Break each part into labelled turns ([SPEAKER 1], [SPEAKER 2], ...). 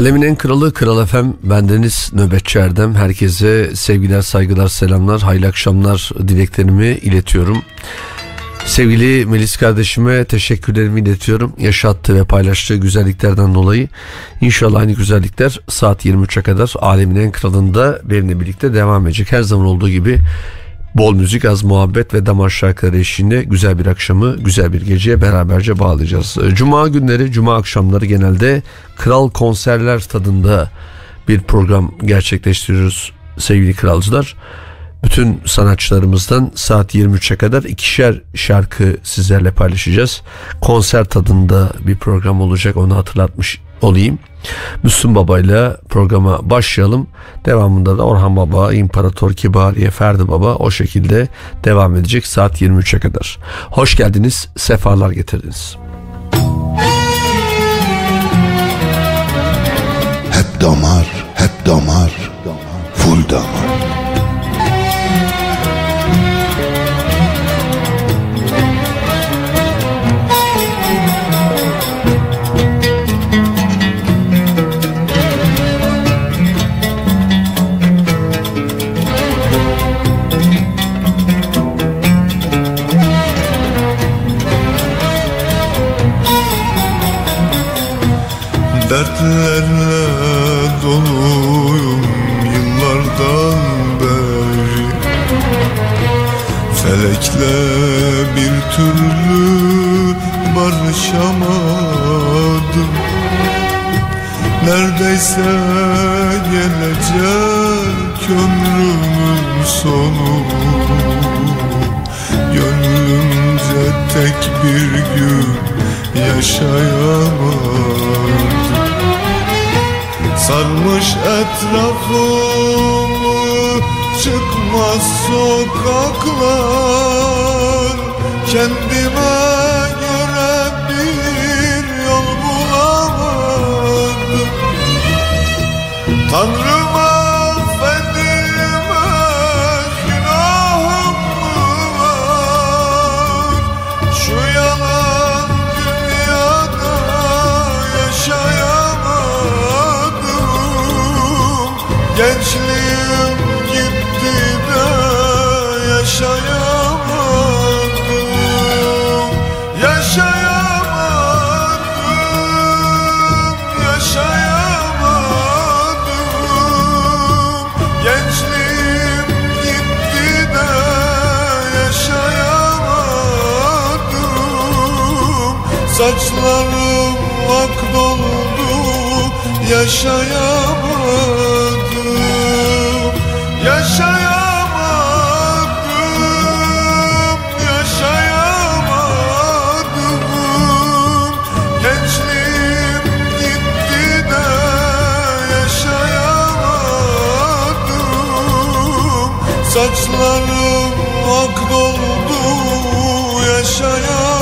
[SPEAKER 1] Alemin en kralı Kral Efem bendeniz Nöbetçi Erdem. Herkese sevgiler, saygılar, selamlar, hayırlı akşamlar dileklerimi iletiyorum. Sevgili Melis kardeşime teşekkürlerimi iletiyorum. Yaşattığı ve paylaştığı güzelliklerden dolayı. İnşallah aynı güzellikler saat 23'e kadar Alemin en kralında benimle birlikte devam edecek. Her zaman olduğu gibi Bol müzik, az muhabbet ve damar şarkıları eşliğinde güzel bir akşamı, güzel bir geceye beraberce bağlayacağız. Cuma günleri, cuma akşamları genelde kral konserler tadında bir program gerçekleştiriyoruz sevgili kralcılar. Bütün sanatçılarımızdan saat 23'e kadar ikişer şarkı sizlerle paylaşacağız. Konser tadında bir program olacak onu hatırlatmış olayım. Müslüm Baba ile programa başlayalım. Devamında da Orhan Baba, İmparator Kibariye, Ferdi Baba o şekilde devam edecek saat 23'e kadar. Hoş geldiniz, sefalar getirdiniz.
[SPEAKER 2] Hep damar, hep damar, full damar.
[SPEAKER 3] Dertlerle doluyum yıllardan beri. Felekle bir türlü barışamadım. Neredeyse gelecek ömrümün sonu. Gönlümce tek bir gün yaşayamadım Sarmış etrafımı çıkmaz sokaklar. Kendime Saçlarım ak doldu yaşayamadım Yaşayamadım, yaşayamadım. Gençliğim gitti de yaşayamadım. Saçlarım ak doldu yaşayamadım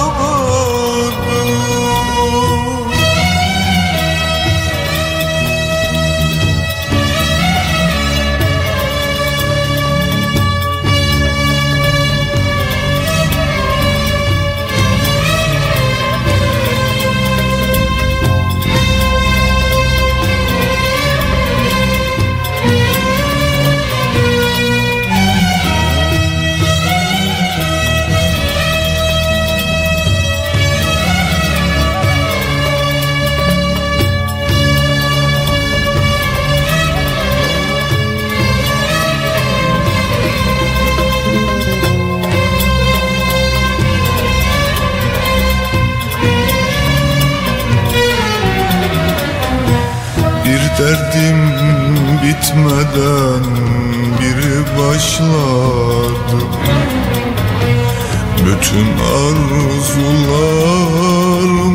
[SPEAKER 3] Bütün arzularım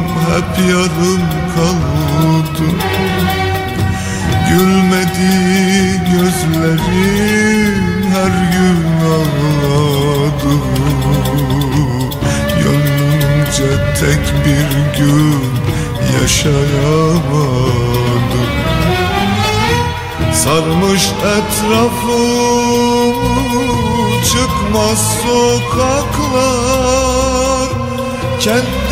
[SPEAKER 3] hep yarım kaldı. Gülmedi gözlerim her gün ağladı. Gönlümce tek bir gün yaşayamadım. Sarmış etrafımı çıkmaz sokaklar Kendime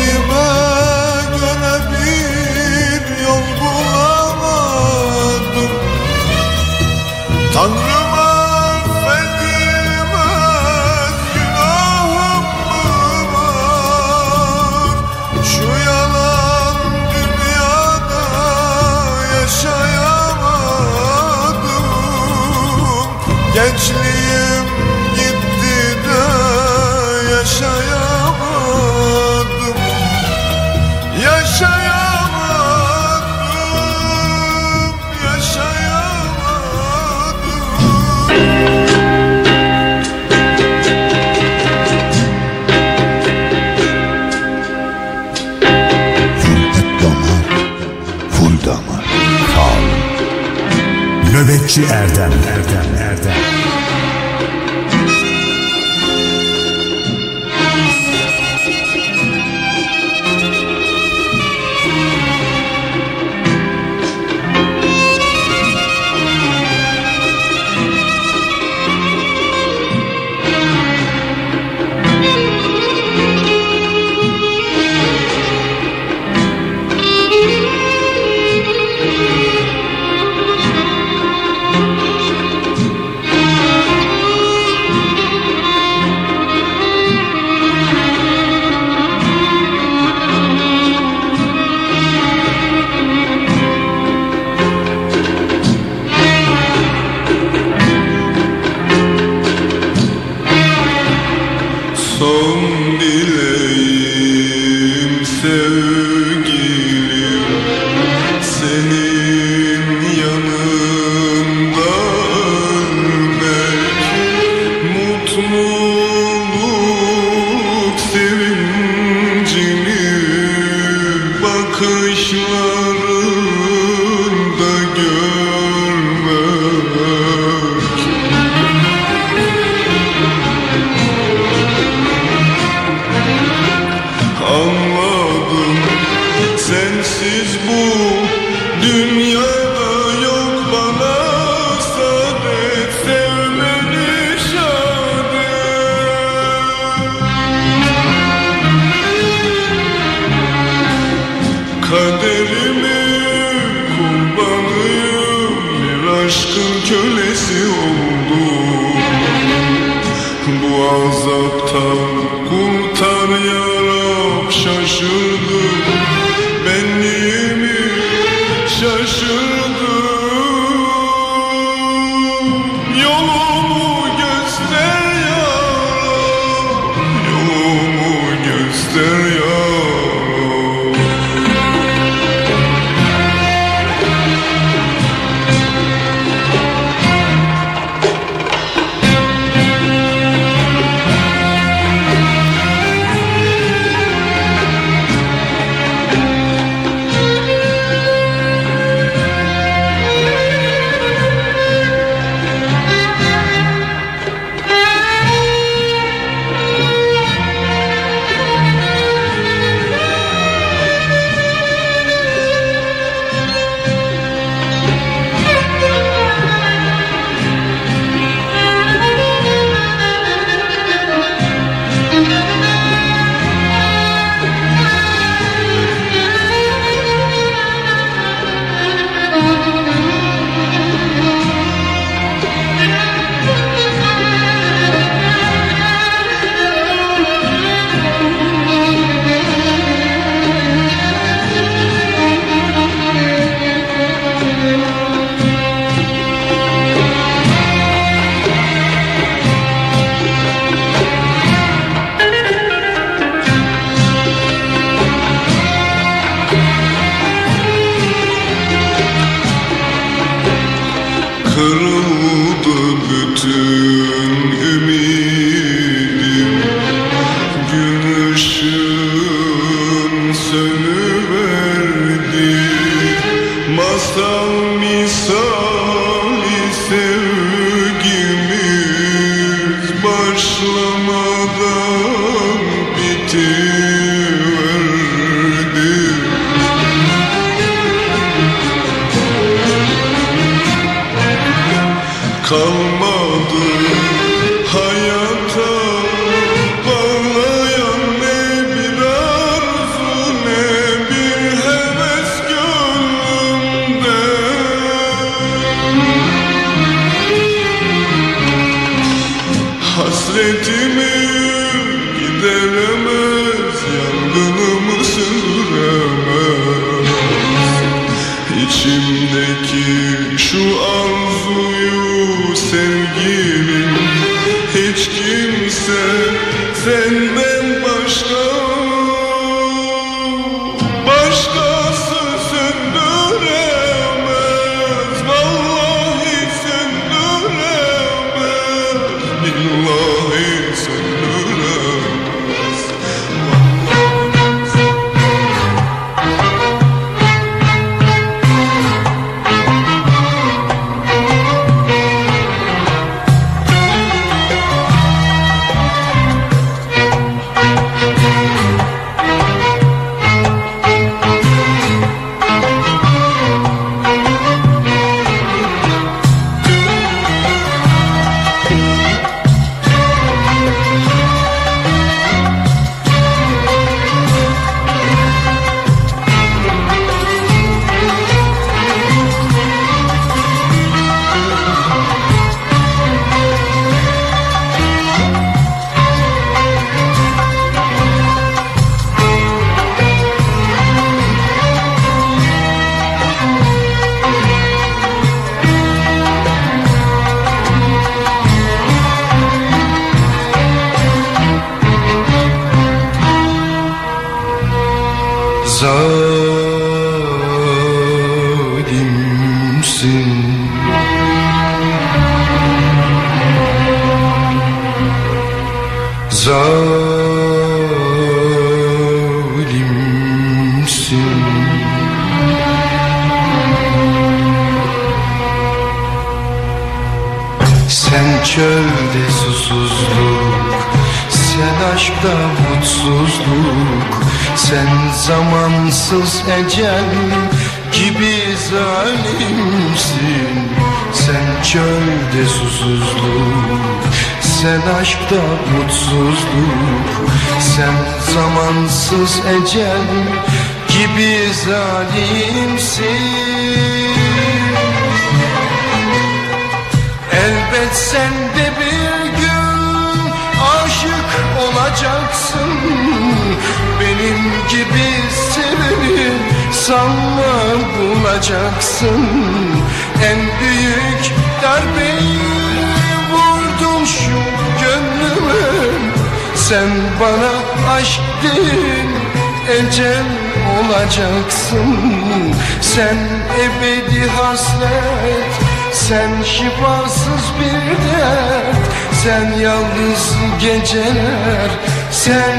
[SPEAKER 4] olacaksın. Sen ebedi hasret Sen şifasız bir dert Sen yalnız geceler Sen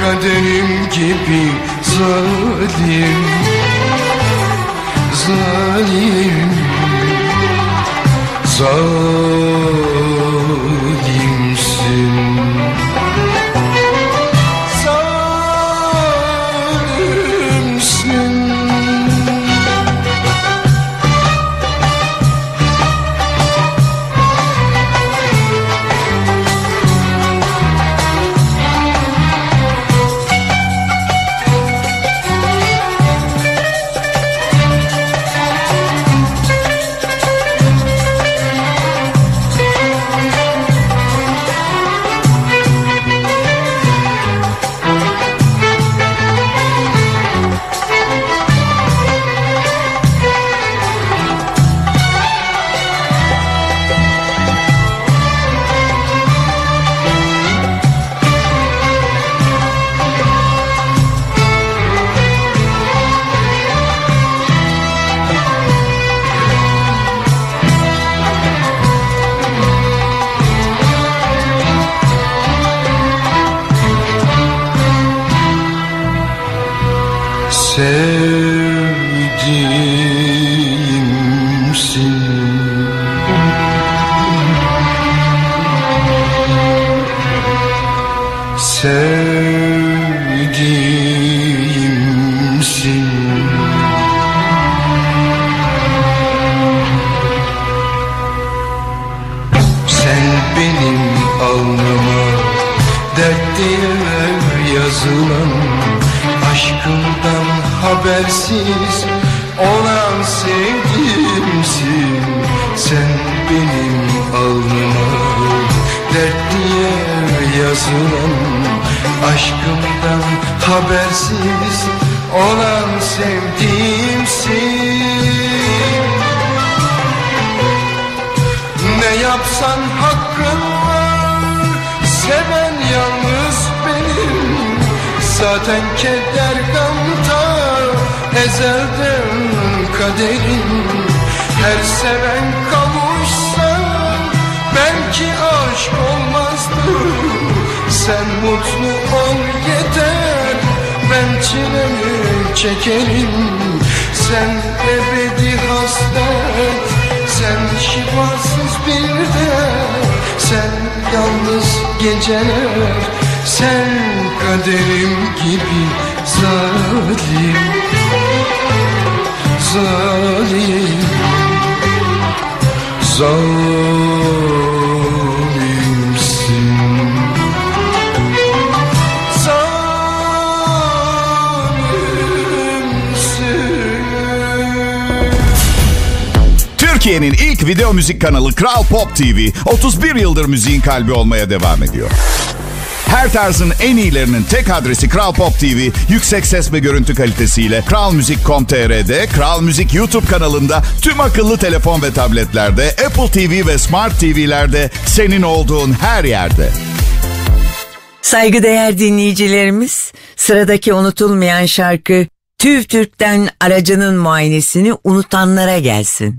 [SPEAKER 4] kaderim gibi zalim Zalim Zalim. turn habersiz olan sevdiğimsin Ne yapsan hakkın var Seven yalnız benim. Zaten keder gamta Ezelden kaderim. Her seven kavuşsa Belki aşk olmazdı. Sen mutlu ol yeter Ben çilemi çekerim Sen ebedi hasret Sen şifasız bir de Sen yalnız geceler Sen kaderim gibi zalim Zalim. Zalimsin
[SPEAKER 5] Türkiye'nin ilk video müzik kanalı Kral Pop TV 31 yıldır müziğin kalbi olmaya devam ediyor. Her tarzın en iyilerinin tek adresi Kral Pop TV, yüksek ses ve görüntü kalitesiyle Kral Müzik.com.tr'de, Kral Müzik YouTube kanalında, tüm akıllı telefon ve tabletlerde, Apple TV ve Smart TV'lerde senin olduğun her yerde.
[SPEAKER 6] Saygıdeğer dinleyicilerimiz, sıradaki unutulmayan şarkı TÜV TÜRK'ten aracının muayenesini unutanlara gelsin.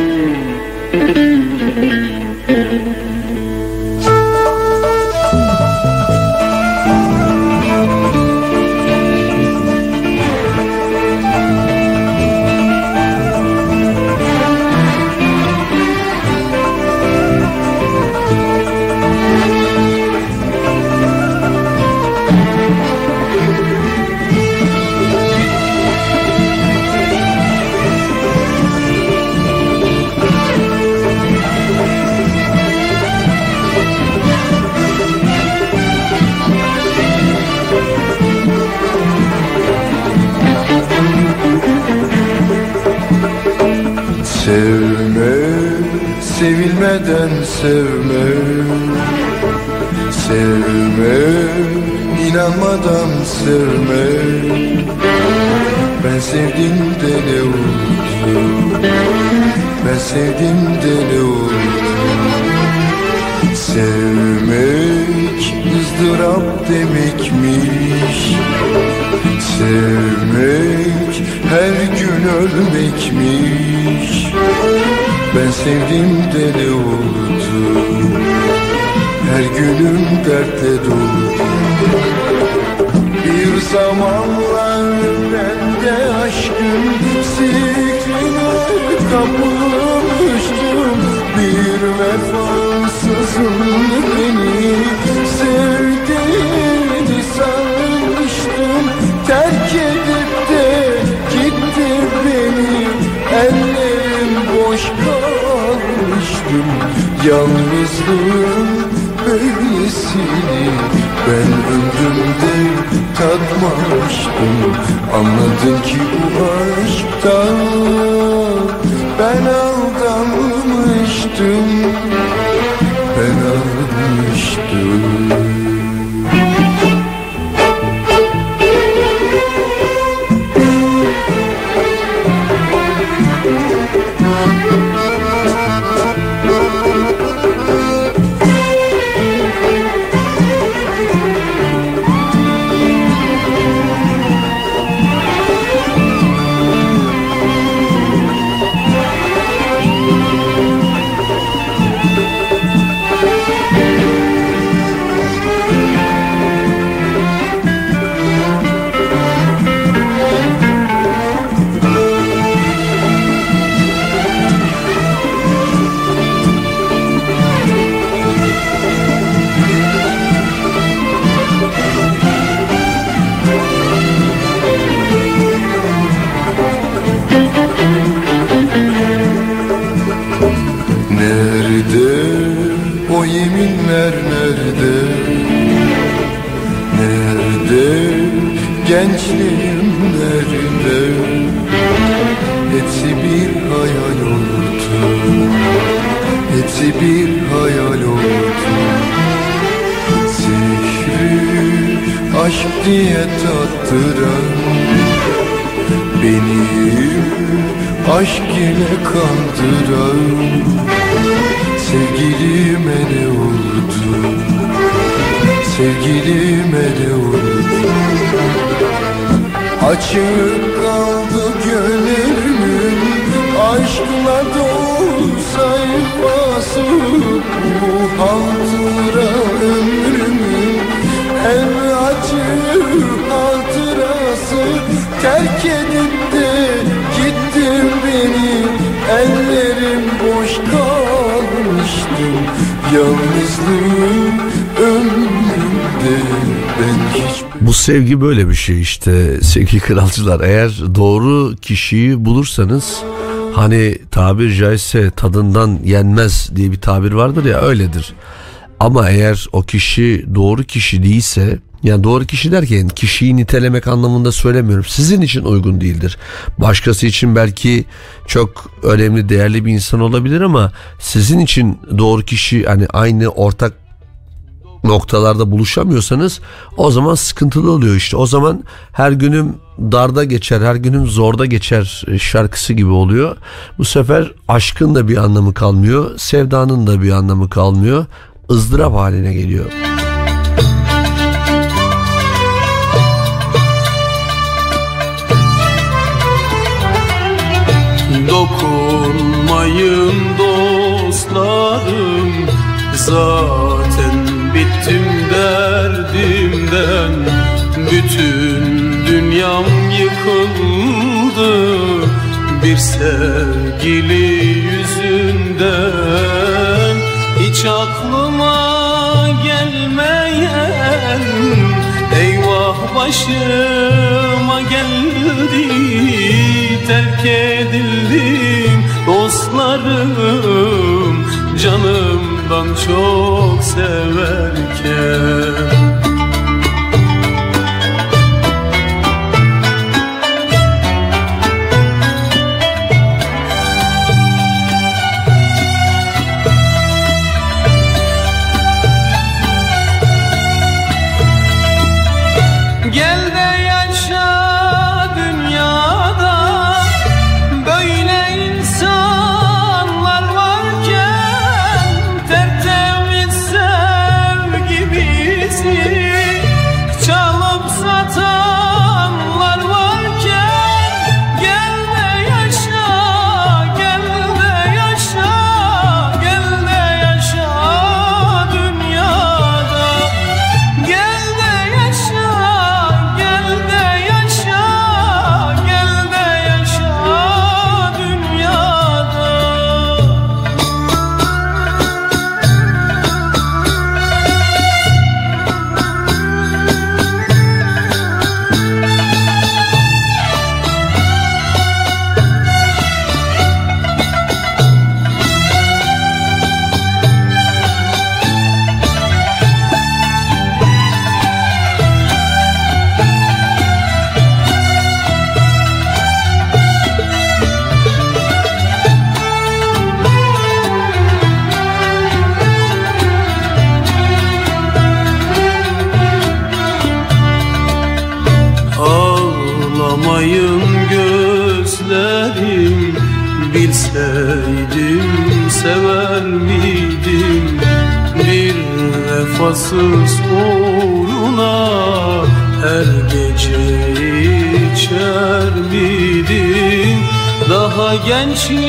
[SPEAKER 4] sevilmeden sevme Sevme, inanmadan sevme. Ben sevdim de ne oldu? Ben sevdim de ne oldu? Sevmek demekmiş. Sevmek her gün ölmekmiş. Ben sevdim de ne oldu? Her günüm dertle dolu Bir zamanlar ben de aşkın zikrine kapılmıştım Bir vefasızın beni kalmıştım Yalnızlığın böylesini Ben ömrümde tatmamıştım. Anladım ki bu aşktan Ben aldanmıştım. Ben aldanmıştım
[SPEAKER 7] nerede Hepsi bir hayal oldu. Hepsi bir hayal oldu. Zehri aşk diye tattıran Beni aşk ile kandıran Sevgilime ne oldu? Sevgilime ne oldu Açık kaldı gönlümün Aşkla dolu sayfası. Bu hatıra ömrümün En acı hatırası. Terk edip de gittin beni Ellerim boş kalmıştım Yalnızlığım ömrümde Ben hiç
[SPEAKER 1] Bu sevgi böyle bir şey işte sevgili kralcılar. Eğer doğru kişiyi bulursanız hani tabir caizse tadından yenmez diye bir tabir vardır ya öyledir. Ama eğer o kişi doğru kişi değilse yani doğru kişi derken kişiyi nitelemek anlamında söylemiyorum. Sizin için uygun değildir. Başkası için belki çok önemli değerli bir insan olabilir ama sizin için doğru kişi hani aynı ortak noktalarda buluşamıyorsanız o zaman sıkıntılı oluyor işte. O zaman her günüm darda geçer, her günüm zorda geçer şarkısı gibi oluyor. Bu sefer aşkın da bir anlamı kalmıyor, sevdanın da bir anlamı kalmıyor. ızdırap haline geliyor.
[SPEAKER 3] Dokunmayın dostlarım bittim derdimden Bütün dünyam yıkıldı. Bir sevgili yüzünden Hiç aklıma gelmeyen Eyvah başıma geldi. Terk edildim dostlarım Canımdan çok severken Daha gençlik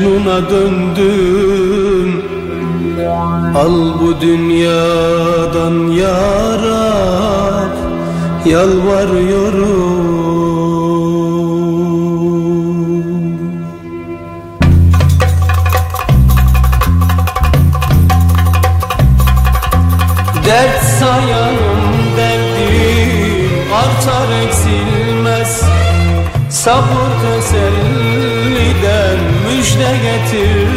[SPEAKER 3] Mecnun'a döndüm. Al bu dünyadan yara Yalvarıyorum. Dert sayarım derdim Artar eksilmez. Sabır
[SPEAKER 8] teselli I get to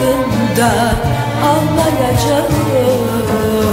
[SPEAKER 8] aklımda almayacağım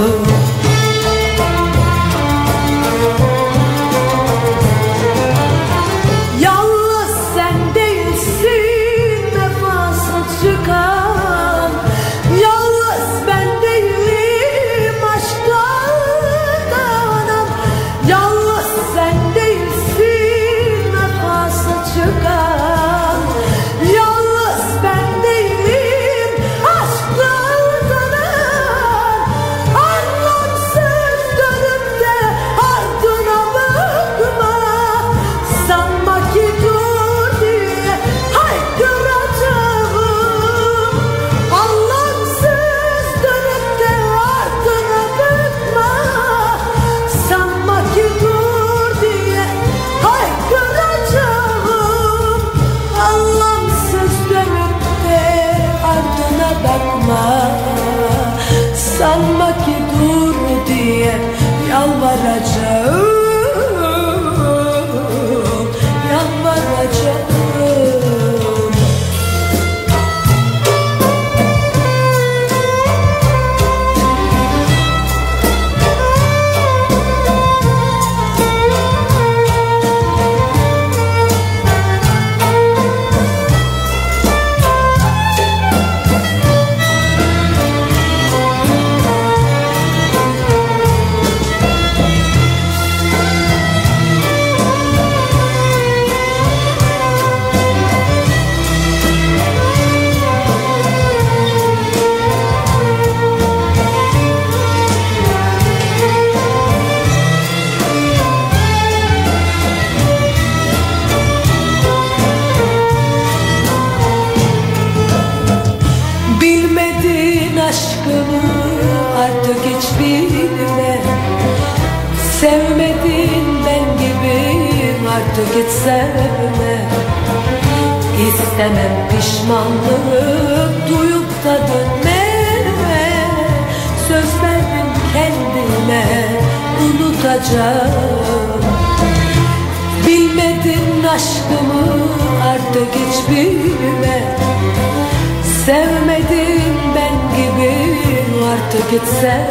[SPEAKER 8] gitse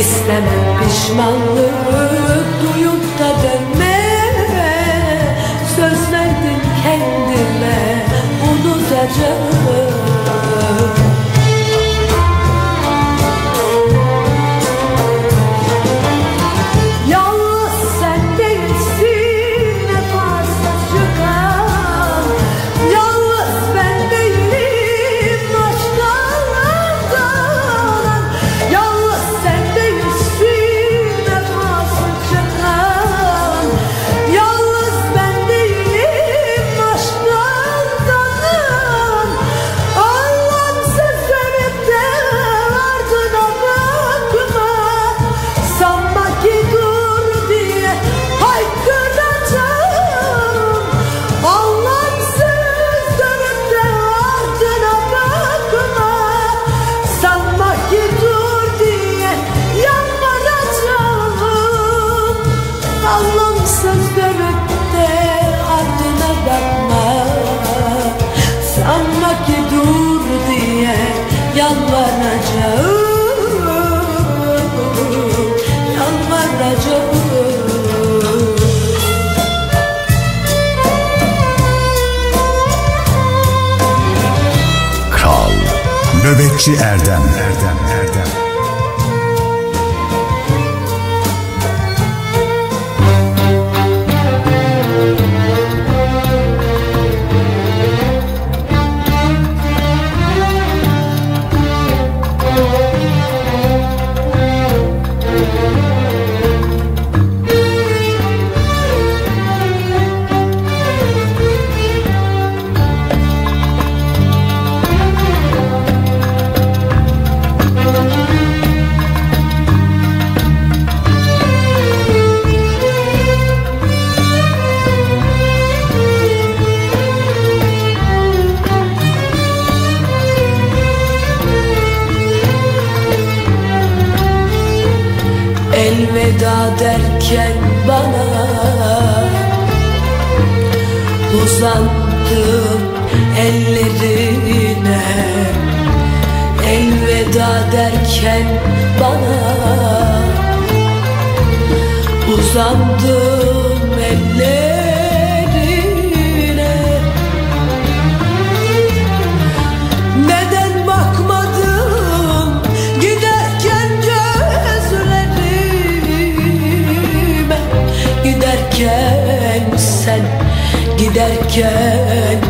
[SPEAKER 8] İstemem pişmanlık duyup da dönme. Söz verdim kendime unutacağım yalvaracağım Yalvaracağım
[SPEAKER 3] Kral Nöbetçi Erdem Erdem Erdem.
[SPEAKER 8] Ellerine Elveda derken bana Uzandım ellerine. Neden bakmadın giderken gözlerime? Giderken sen, giderken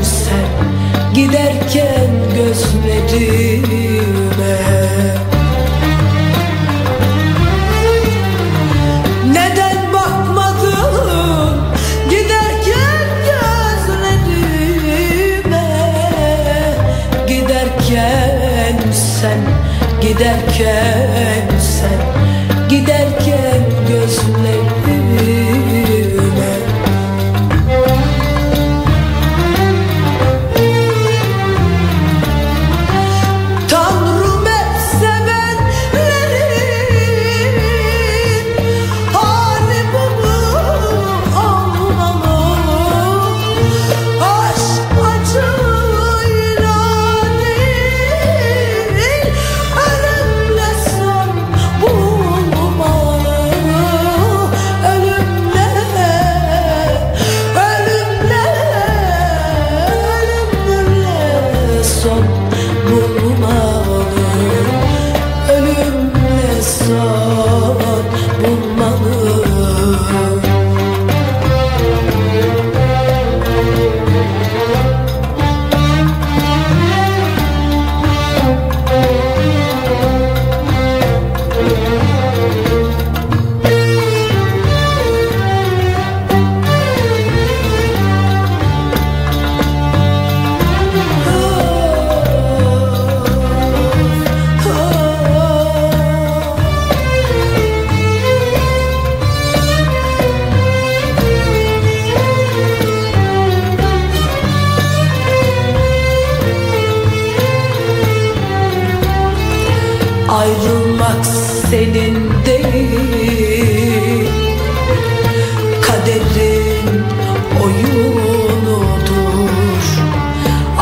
[SPEAKER 8] Giderken gözlerime. Neden bakmadın giderken gözlerime? Giderken sen, giderken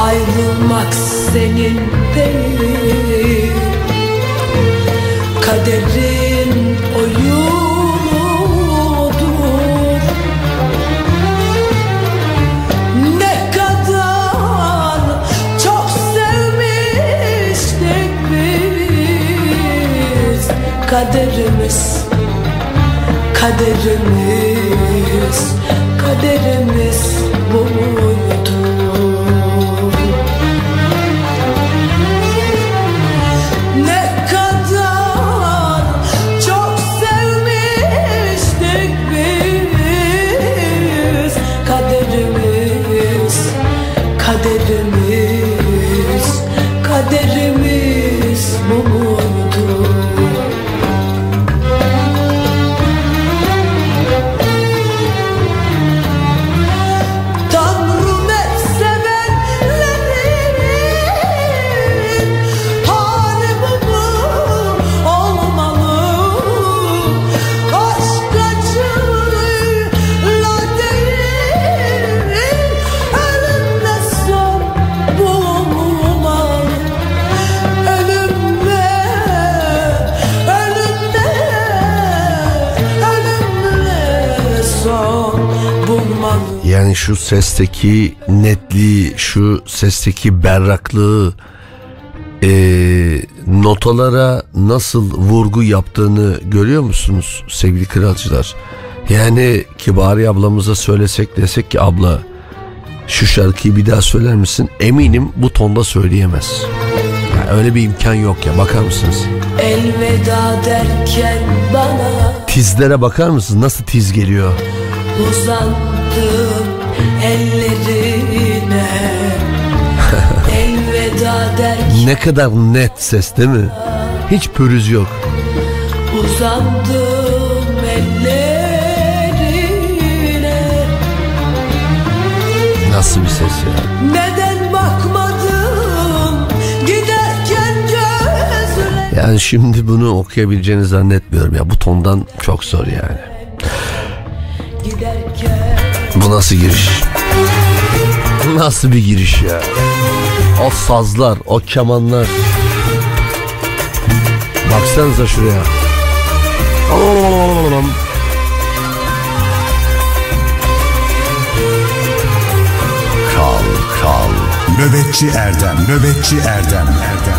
[SPEAKER 8] Ayrılmak senin değil. Kaderin oyunudur. Ne kadar çok sevmiştik biz. Kaderimiz, kaderimiz, kaderimiz bu
[SPEAKER 1] şu sesteki netliği, şu sesteki berraklığı, eee, notalara nasıl vurgu yaptığını görüyor musunuz sevgili kralcılar? Yani Kibari ablamıza söylesek desek ki abla şu şarkıyı bir daha söyler misin? Eminim bu tonda söyleyemez. Ya öyle bir imkan yok ya bakar mısınız?
[SPEAKER 8] Elveda derken bana
[SPEAKER 1] Tizlere bakar mısınız? Nasıl tiz geliyor?
[SPEAKER 8] uzandım ellerine Elveda der
[SPEAKER 1] Ne kadar net ses değil mi? Hiç pürüz yok.
[SPEAKER 8] Uzandım ellerine
[SPEAKER 1] Nasıl bir ses ya?
[SPEAKER 8] Neden bakmadım giderken gözüne
[SPEAKER 1] Yani şimdi bunu okuyabileceğini zannetmiyorum ya. Bu tondan çok zor yani. Bu nasıl giriş? Bu nasıl bir giriş ya? O sazlar, o kemanlar. Baksanıza şuraya. Kral, kral.
[SPEAKER 3] Nöbetçi Erdem, nöbetçi Erdem, Erdem.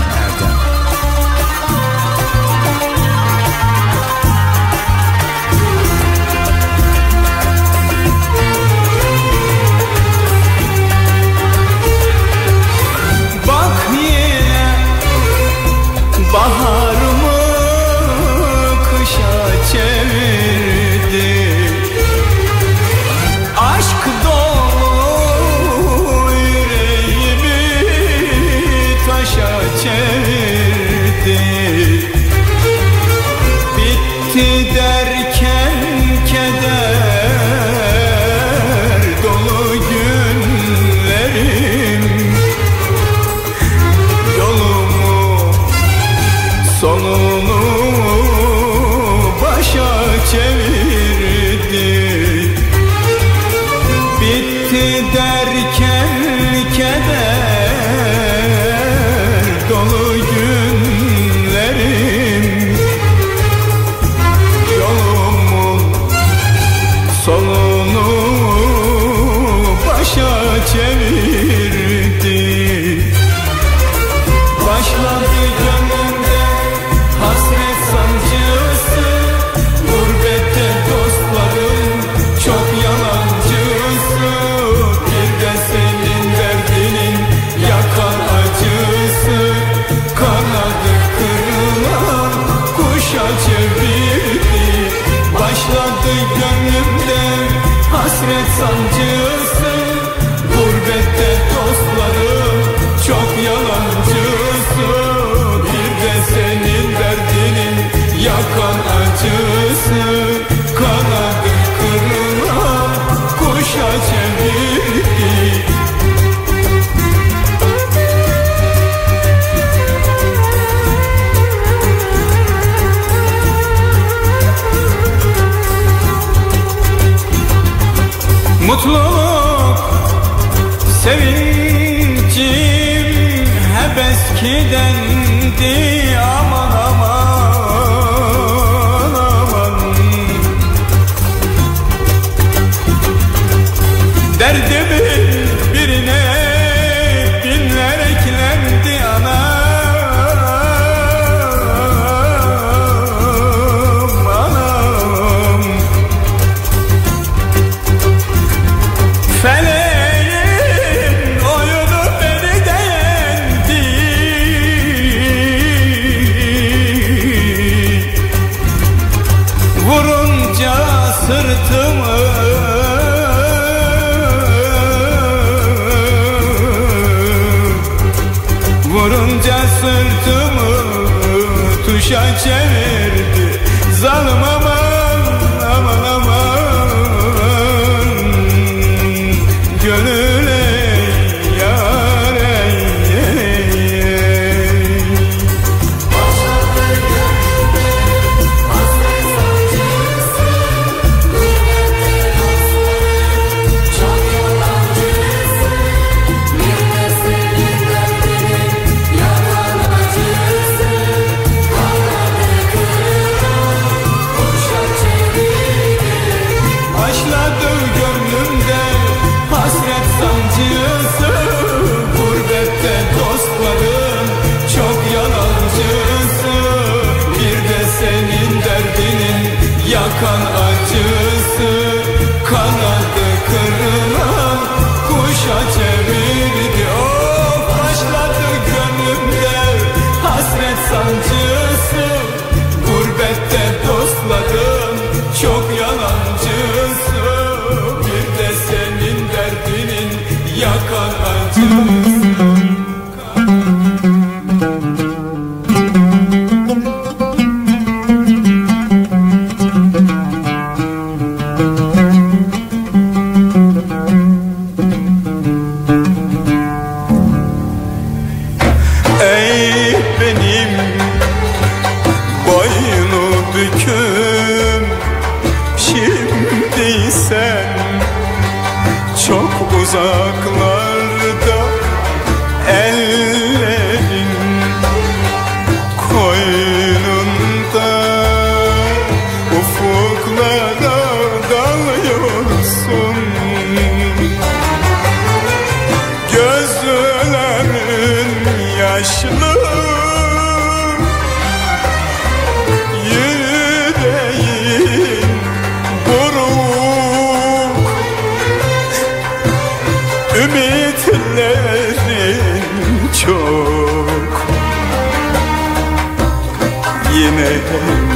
[SPEAKER 3] el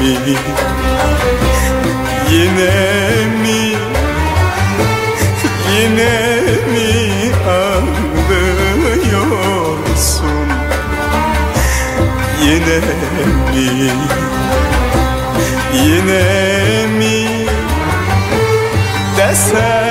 [SPEAKER 3] mi? Yine mi? Yine mi ağlıyorsun? Yine mi? Yine mi? Desem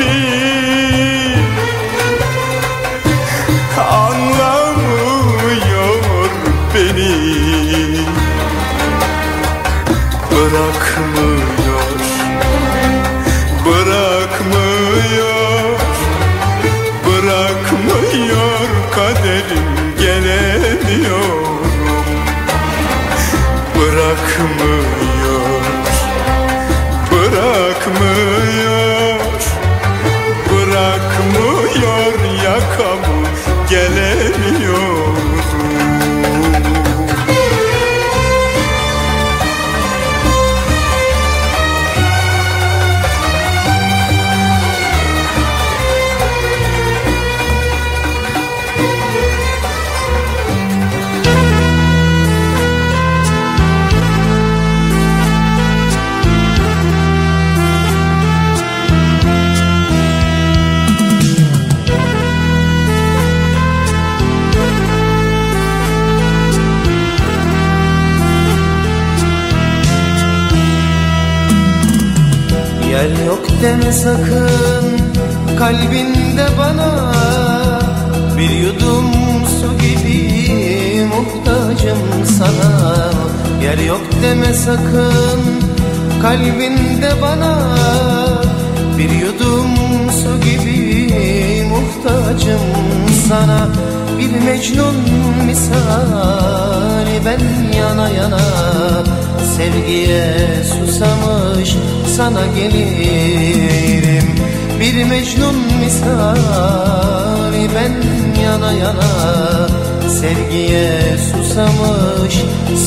[SPEAKER 3] Tupi.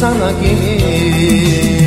[SPEAKER 3] Sana
[SPEAKER 9] gelirim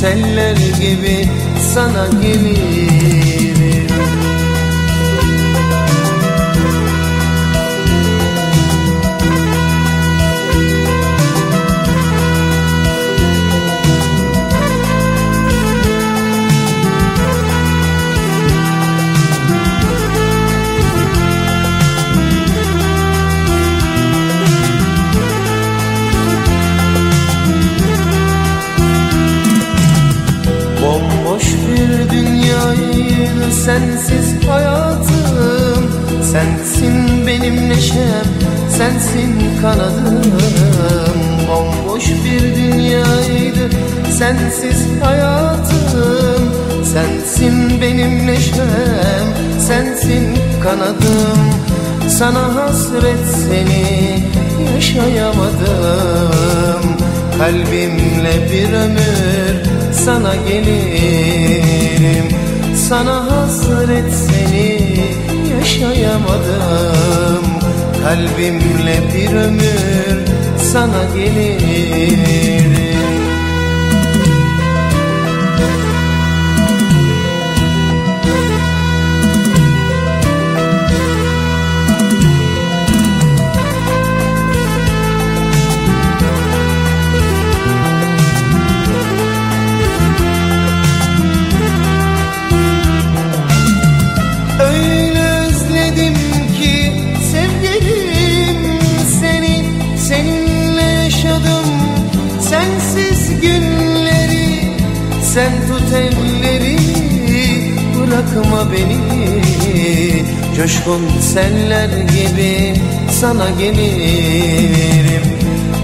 [SPEAKER 9] seller gibi sana gelirim kanadım. Sana hasret seni yaşayamadım. Kalbimle bir ömür sana gelirim. Sana hasret seni yaşayamadım. Kalbimle bir ömür sana gelirim Coşkun seller gibi sana gelirim.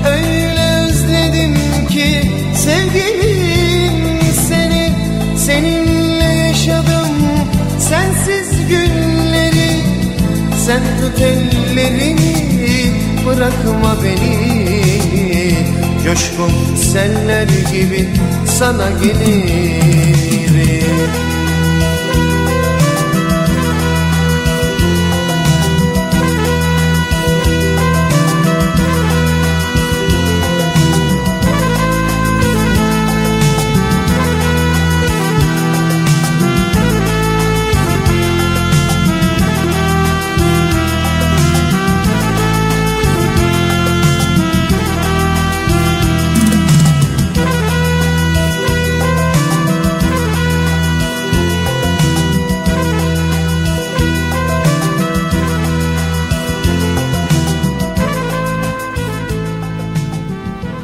[SPEAKER 9] Öyle özledim ki sevgilim seni Seninle yaşadım sensiz günleri. Sen tut ellerimi bırakma beni. Coşkun seller gibi sana gelirim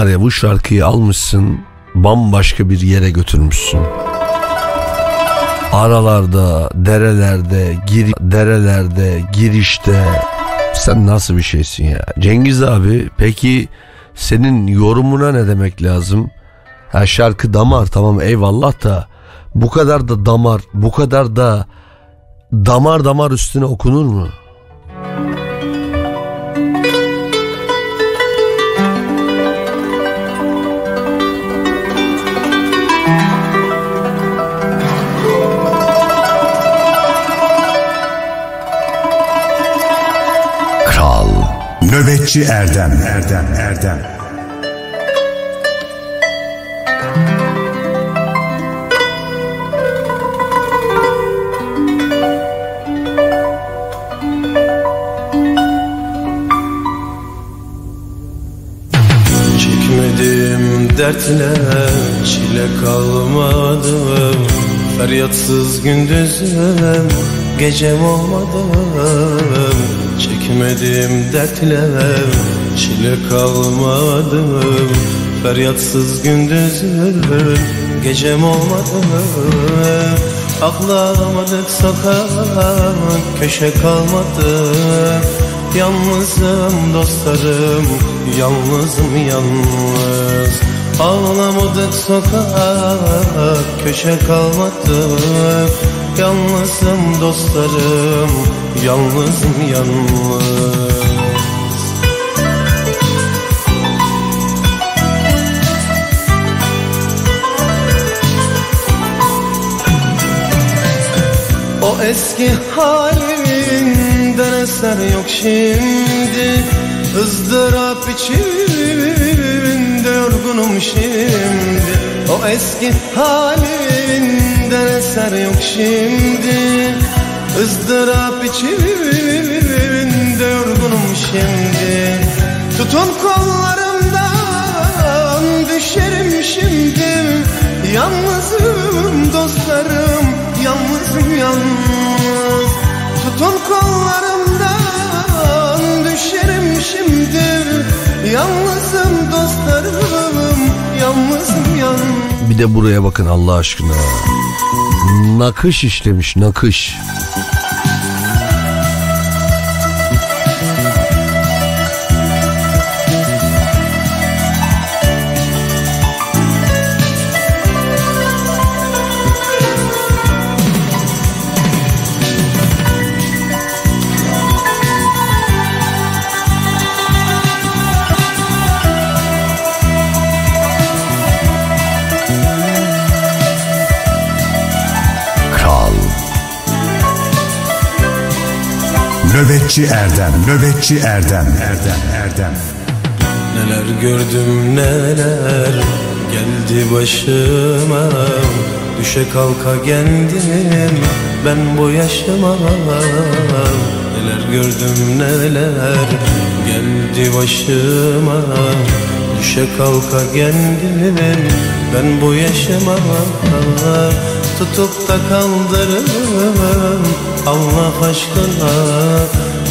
[SPEAKER 1] Var ya bu şarkıyı almışsın bambaşka bir yere götürmüşsün. Aralarda, derelerde, gir derelerde, girişte sen nasıl bir şeysin ya? Cengiz abi peki senin yorumuna ne demek lazım? Ha şarkı damar tamam eyvallah da bu kadar da damar, bu kadar da damar damar üstüne okunur mu?
[SPEAKER 3] Nöbetçi Erdem. Erdem Erdem.
[SPEAKER 9] Çekmedim dertle çile kalmadım Feryatsız gündüzüm gecem olmadım Çekmedim dertle çile kalmadım Feryatsız gündüzüm gecem olmadım Aklamadık sokak köşe kalmadı. Yalnızım dostlarım Yalnızım yalnız. Ağlamadık sokak Köşe kalmadı Yalnızım dostlarım Yalnızım yalnız. O eski halinden eser yok şimdi ızdırap içimde yorgunum şimdi. O eski halinden eser yok şimdi. Izdırap içimde yorgunum şimdi. Tutun kollarımdan düşerim şimdi. Yalnızım dostlarım yalnızım yalnız
[SPEAKER 1] de buraya bakın Allah aşkına. Nakış işlemiş nakış.
[SPEAKER 3] Nöbetçi Erdem Nöbetçi Erdem Erdem Erdem.
[SPEAKER 9] Neler gördüm neler geldi başıma. Düşe kalka geldim ben bu yaşıma. Neler gördüm neler geldi başıma. Düşe kalka geldim ben bu yaşıma. Tutup da kaldırırım Allah aşkına.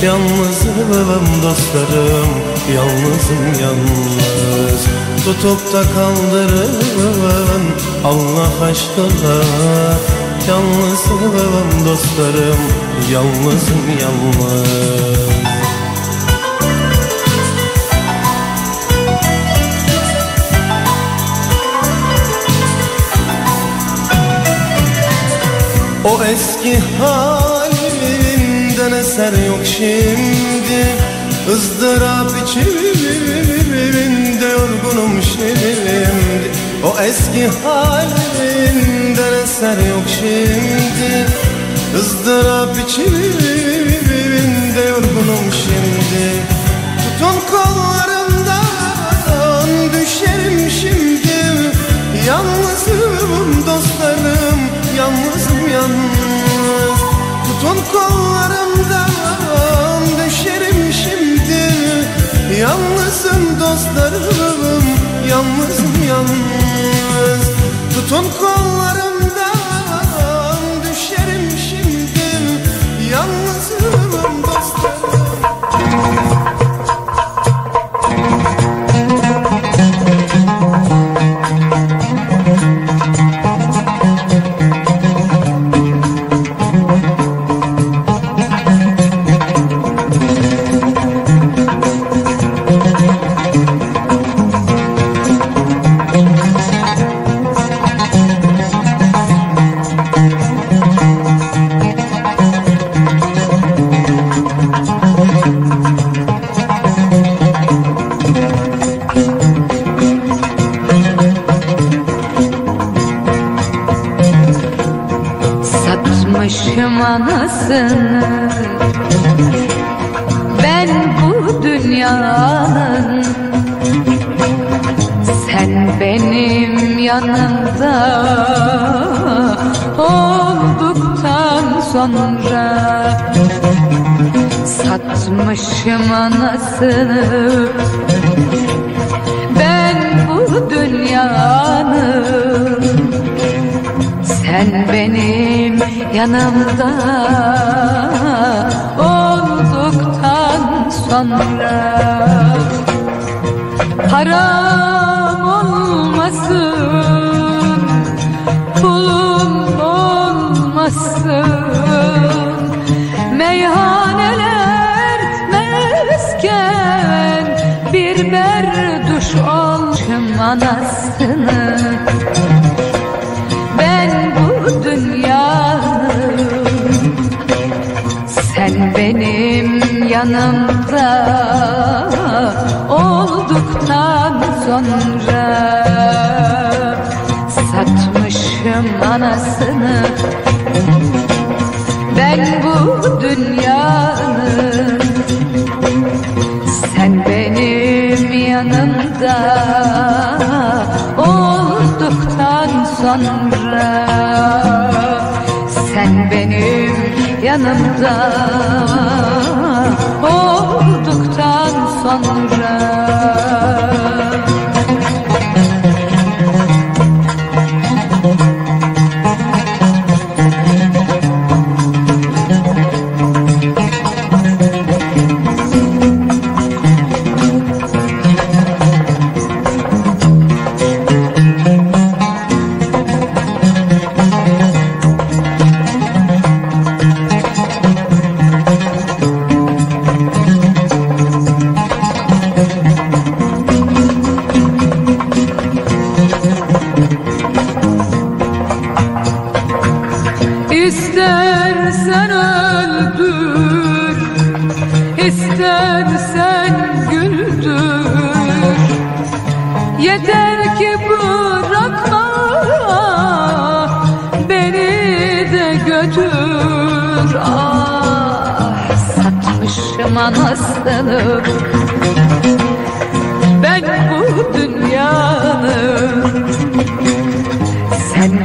[SPEAKER 9] Yalnızım dostlarım Yalnızım yalnız. Tutup da kaldırın Allah aşkına. Yalnızım dostlarım Yalnızım yalnız O eski halinden eser yok şimdi. Izdırap içimde yorgunum şimdi. O eski halinden eser yok şimdi. Izdırap içimde yorgunum şimdi. Tutun kollarımdan Tutun kollarımdan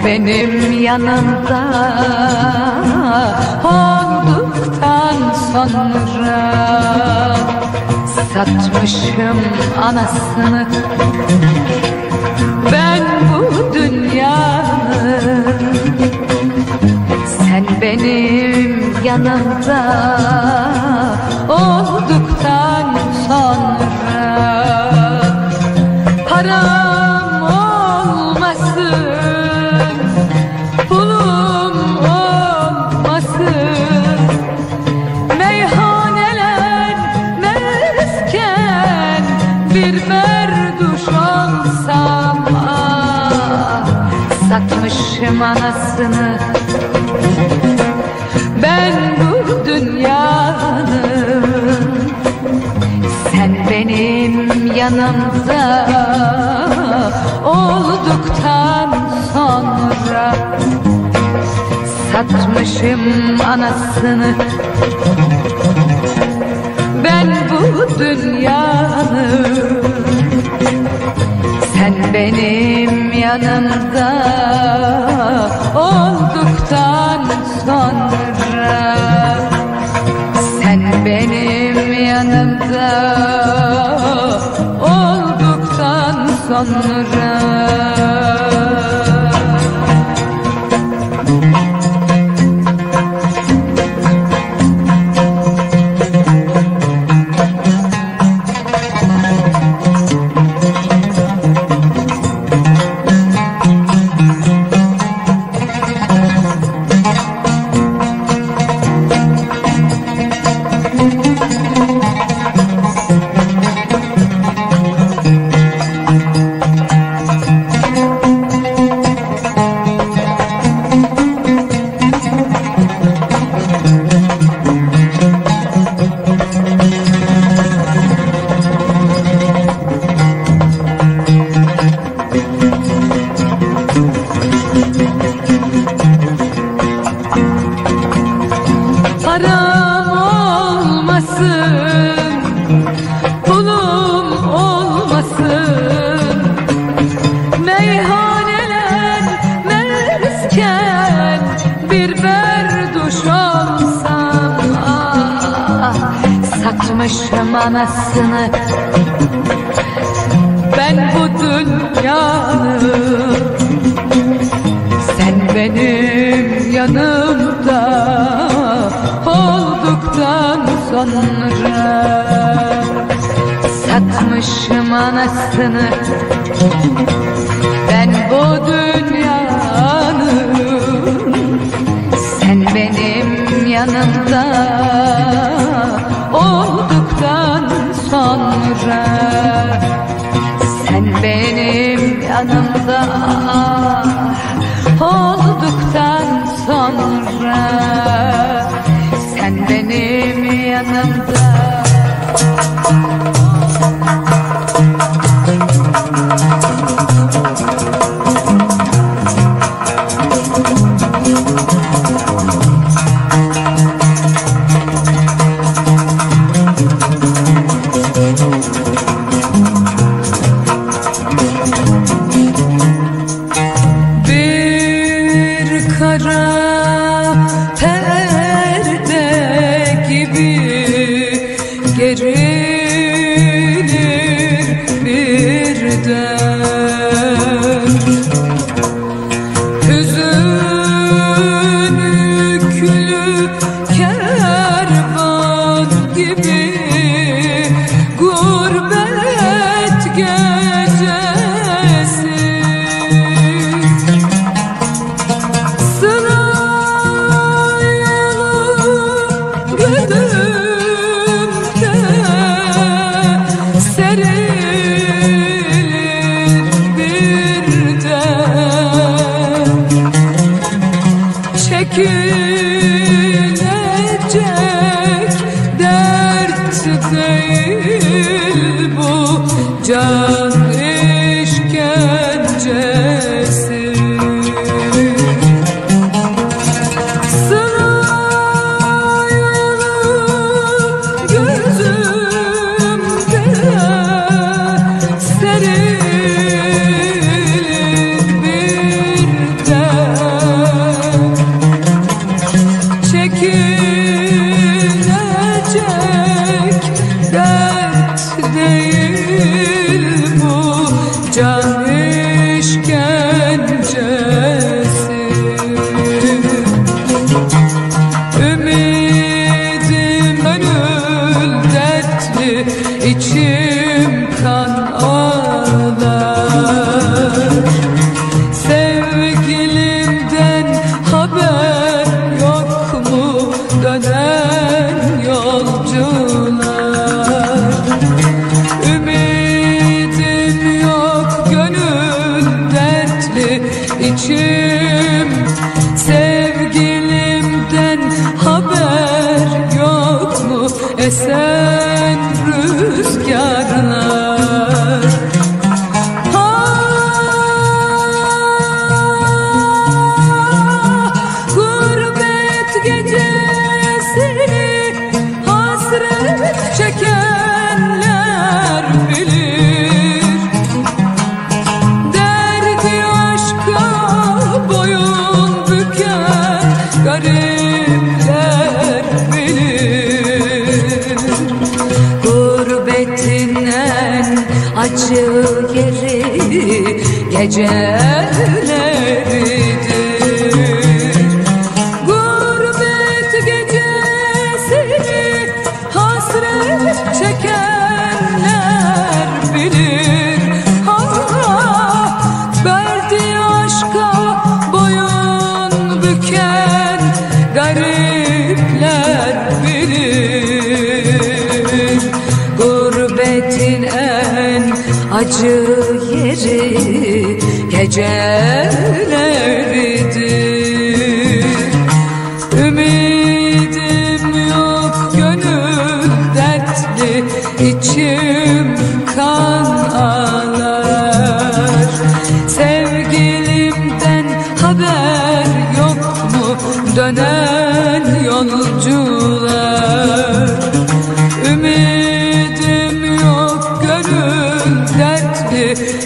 [SPEAKER 10] benim yanımda. Olduktan sonra satmışım anasını. Ben bu dünyanın sen benim yanımda. Olduk Görmüşüm anasını Ben bu dünyanın Sen benim yanımda Olduktan sonra Satmışım anasını. Ben bu dünyanın sen benim yanımda olduktan sonra. Sen benim yanımda olduktan sonra.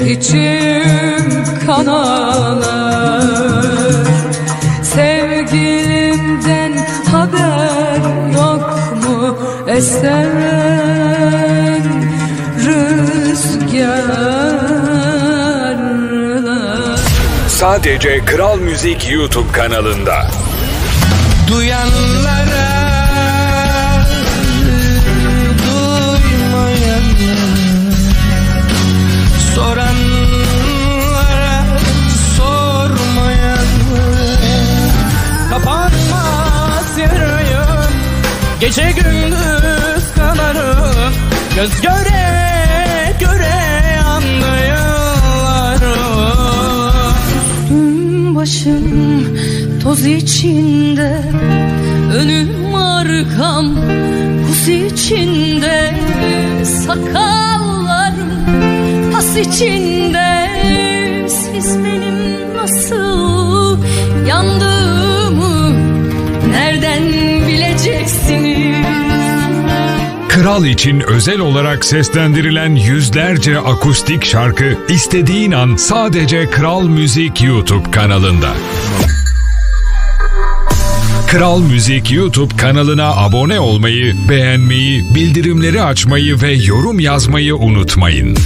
[SPEAKER 10] içim kanalar. Sevgilimden haber yok mu? Esen rüzgarla
[SPEAKER 8] Sadece Kral Müzik YouTube kanalında.
[SPEAKER 11] Duyanlar Gece gündüz kanarım. Göz göre göre yandı yıllarım.
[SPEAKER 12] Üstüm başım toz içinde Önüm arkam pus içinde. Sakallarım pas içinde. Siz benim nasıl yandığımı Nereden bileceksiniz
[SPEAKER 8] Kral için özel olarak seslendirilen yüzlerce akustik şarkı istediğin an sadece Kral Müzik YouTube kanalında. Kral Müzik YouTube kanalına abone olmayı, beğenmeyi, bildirimleri açmayı ve yorum yazmayı unutmayın.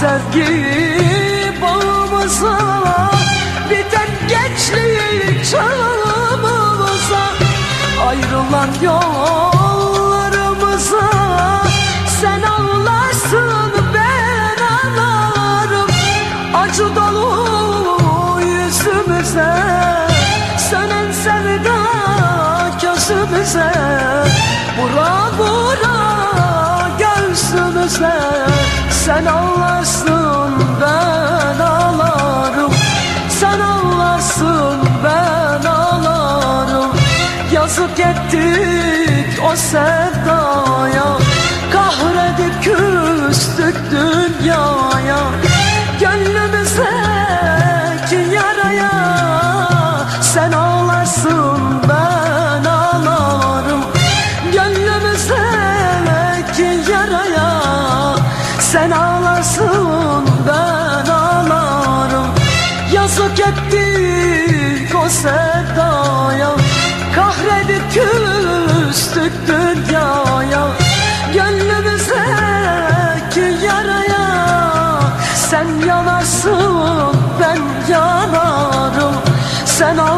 [SPEAKER 13] Sevgi bağımıza Biten gençlik çağımıza. Ayrılan yollarımıza Sen ağlarsın ben ağlarım Acı dolu yüzümüze Sönen sevda gözümüze. Vura vura göğsümüze Sen ağlarsın Yazık ettik o sevdaya Kahredip küstük
[SPEAKER 8] dünyaya. Gönlümüzdeki Sen ağlarsın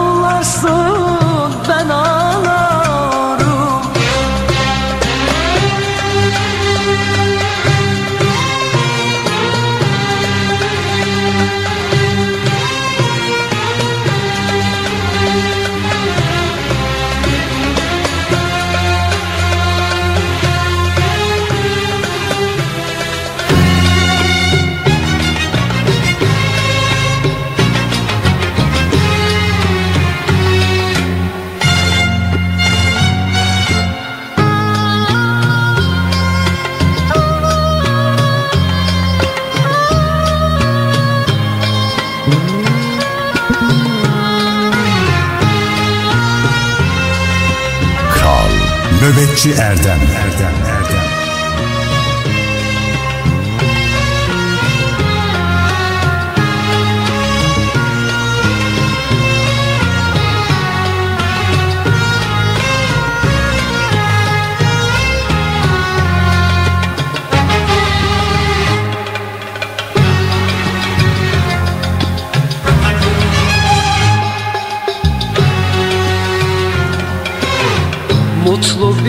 [SPEAKER 5] Erdem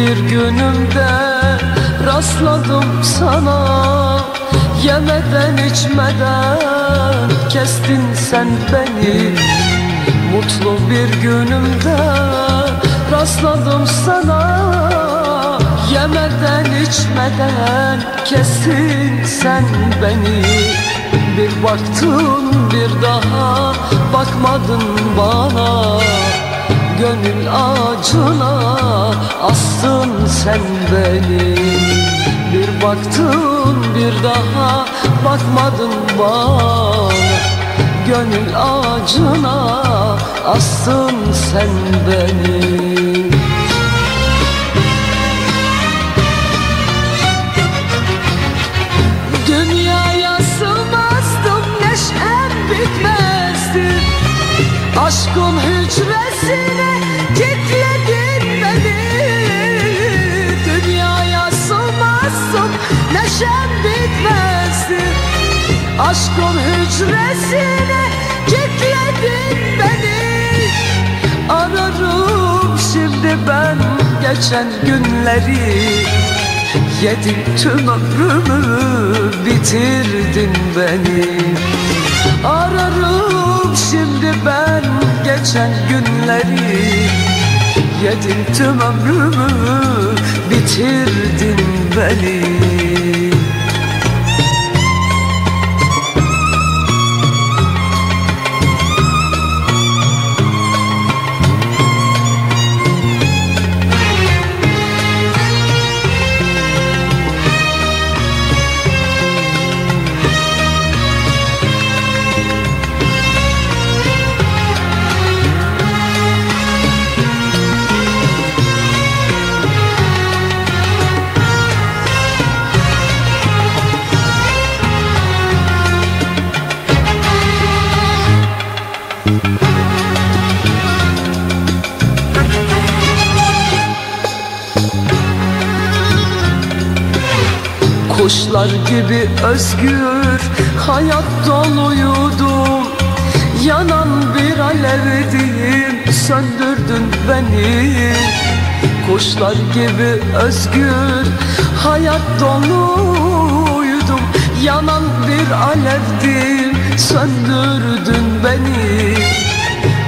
[SPEAKER 8] bir günümde rastladım sana. Yemeden içmeden kestin sen beni. Mutlu bir günümde rastladım sana. Yemeden içmeden kestin sen beni. Bir baktın bir daha bakmadın bana Gönül ağacına astın sen beni. Bir baktın bir daha bakmadın bana. Gönül ağacına astın sen beni. Bitmezdi. Aşkın hücresine neşem bitmezdi. Aşkın hücresine kilitledin beni. Ararım şimdi ben geçen günleri. Yedin tüm ömrümü bitirdin beni. Ararım şimdi ben geçen günleri. Yedin tüm ömrümü bitirdin beni Kuşlar gibi özgür hayat doluyudum Yanan bir alevdim söndürdün beni. Kuşlar gibi özgür hayat doluydum Yanan bir alevdim söndürdün beni.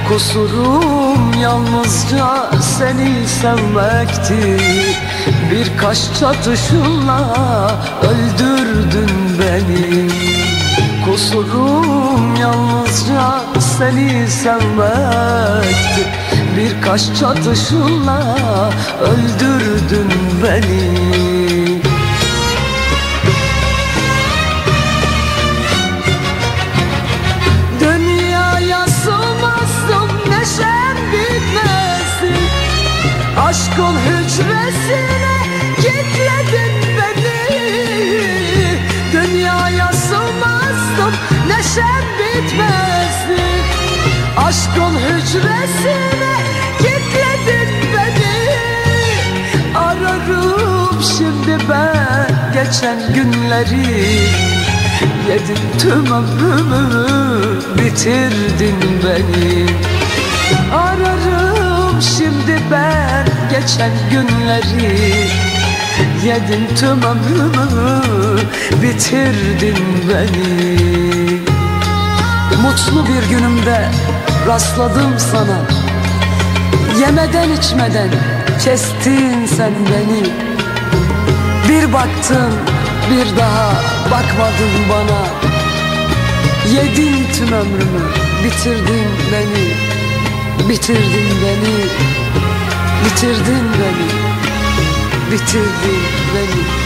[SPEAKER 8] Kusurum yalnızca seni sevmekti Birkaç çatışınla öldürdün beni. Kusurum yalnızca seni sevmekti. Birkaç çatışınla öldürdün beni bitmezdi Aşkın hücresine Kitledin beni. Ararım şimdi ben Geçen günleri. Yedin tüm ömrümü Bitirdin beni. Ararım şimdi ben geçen günleri. Yedin tüm ömrümü bitirdin beni Mutlu bir günümde rastladım sana. Yemeden içmeden kestin sen beni. Bir baktın bir daha bakmadın bana. Yedin tüm ömrümü bitirdin beni. Bitirdin beni Bitirdin beni. Bitirdin beni.
[SPEAKER 10] Hayaline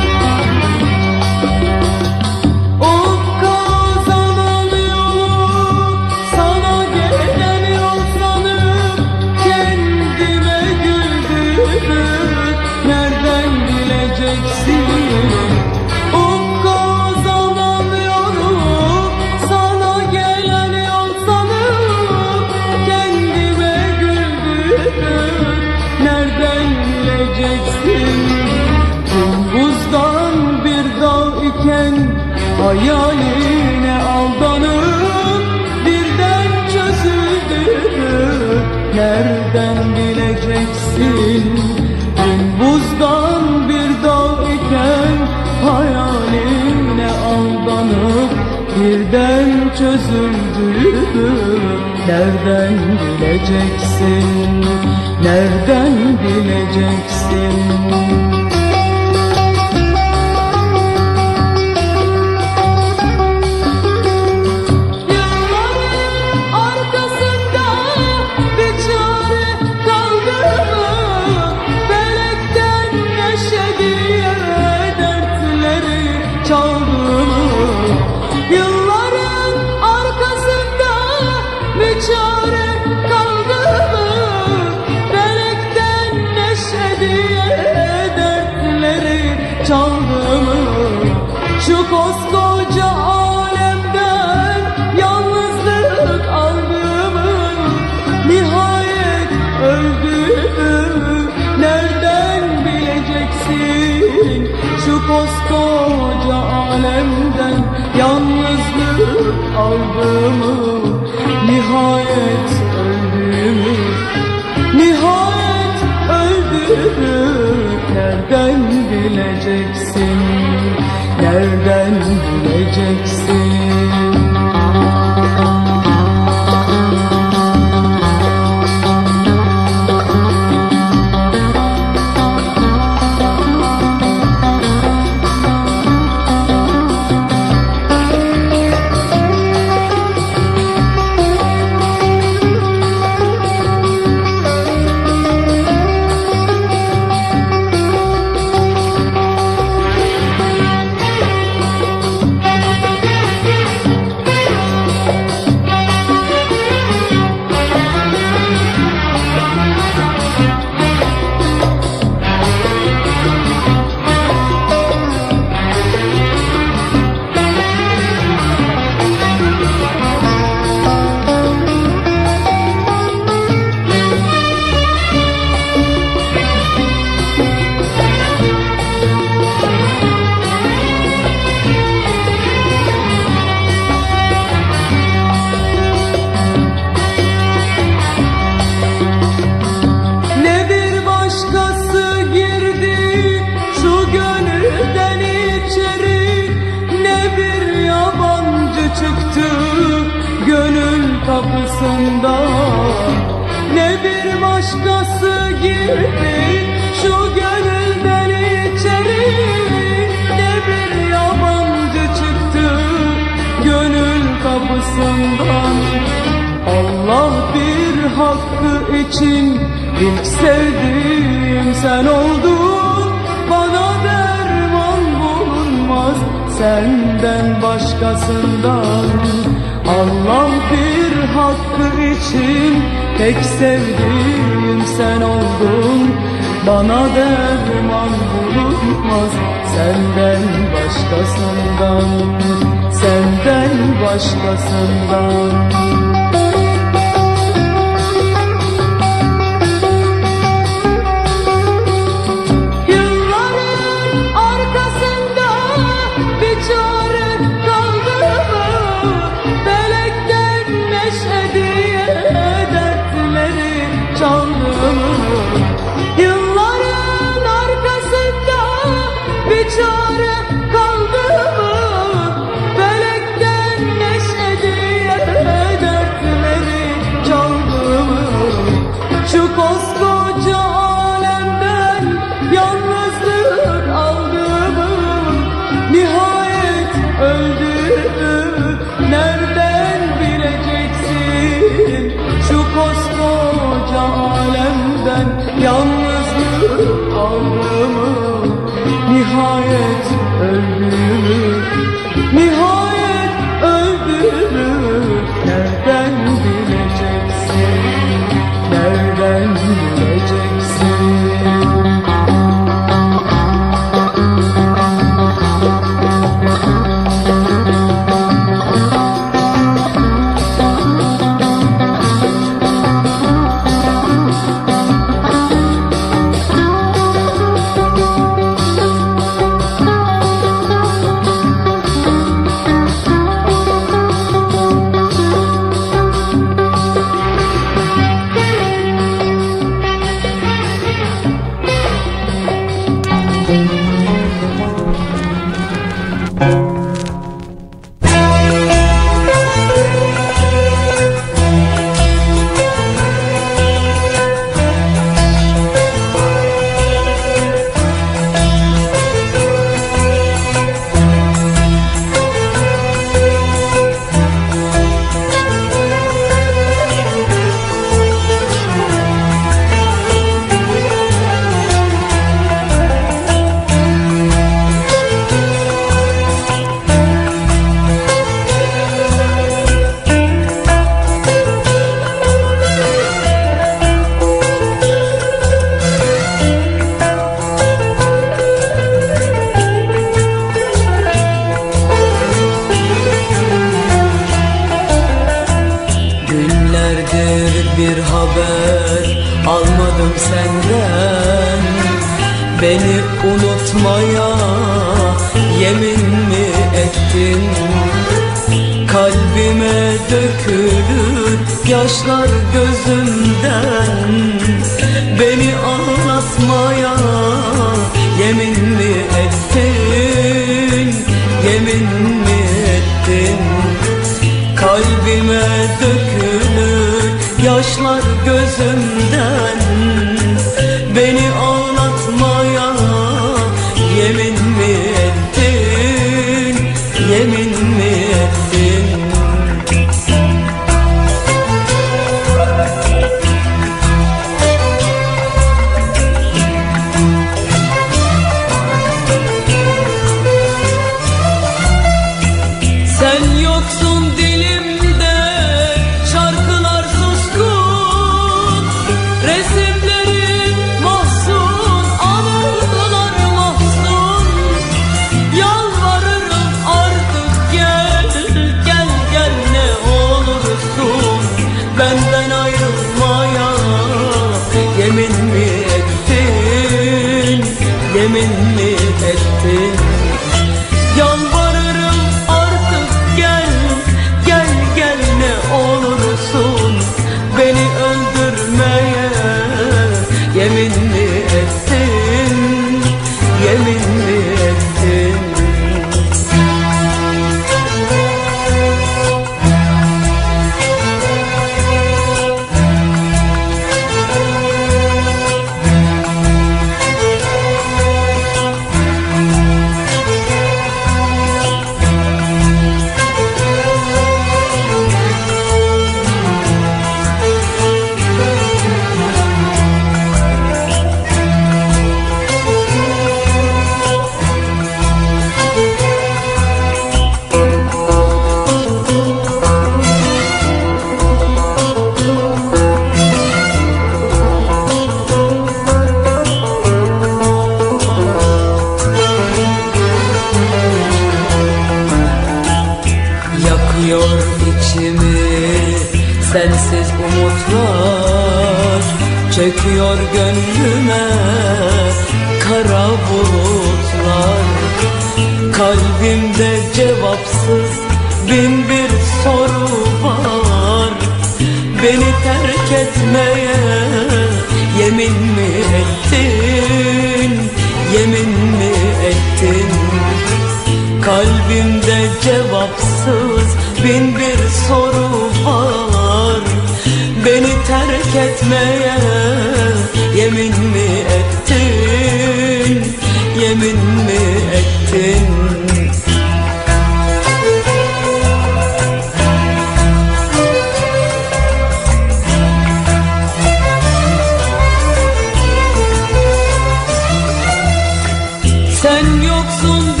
[SPEAKER 10] Sen
[SPEAKER 14] yoksun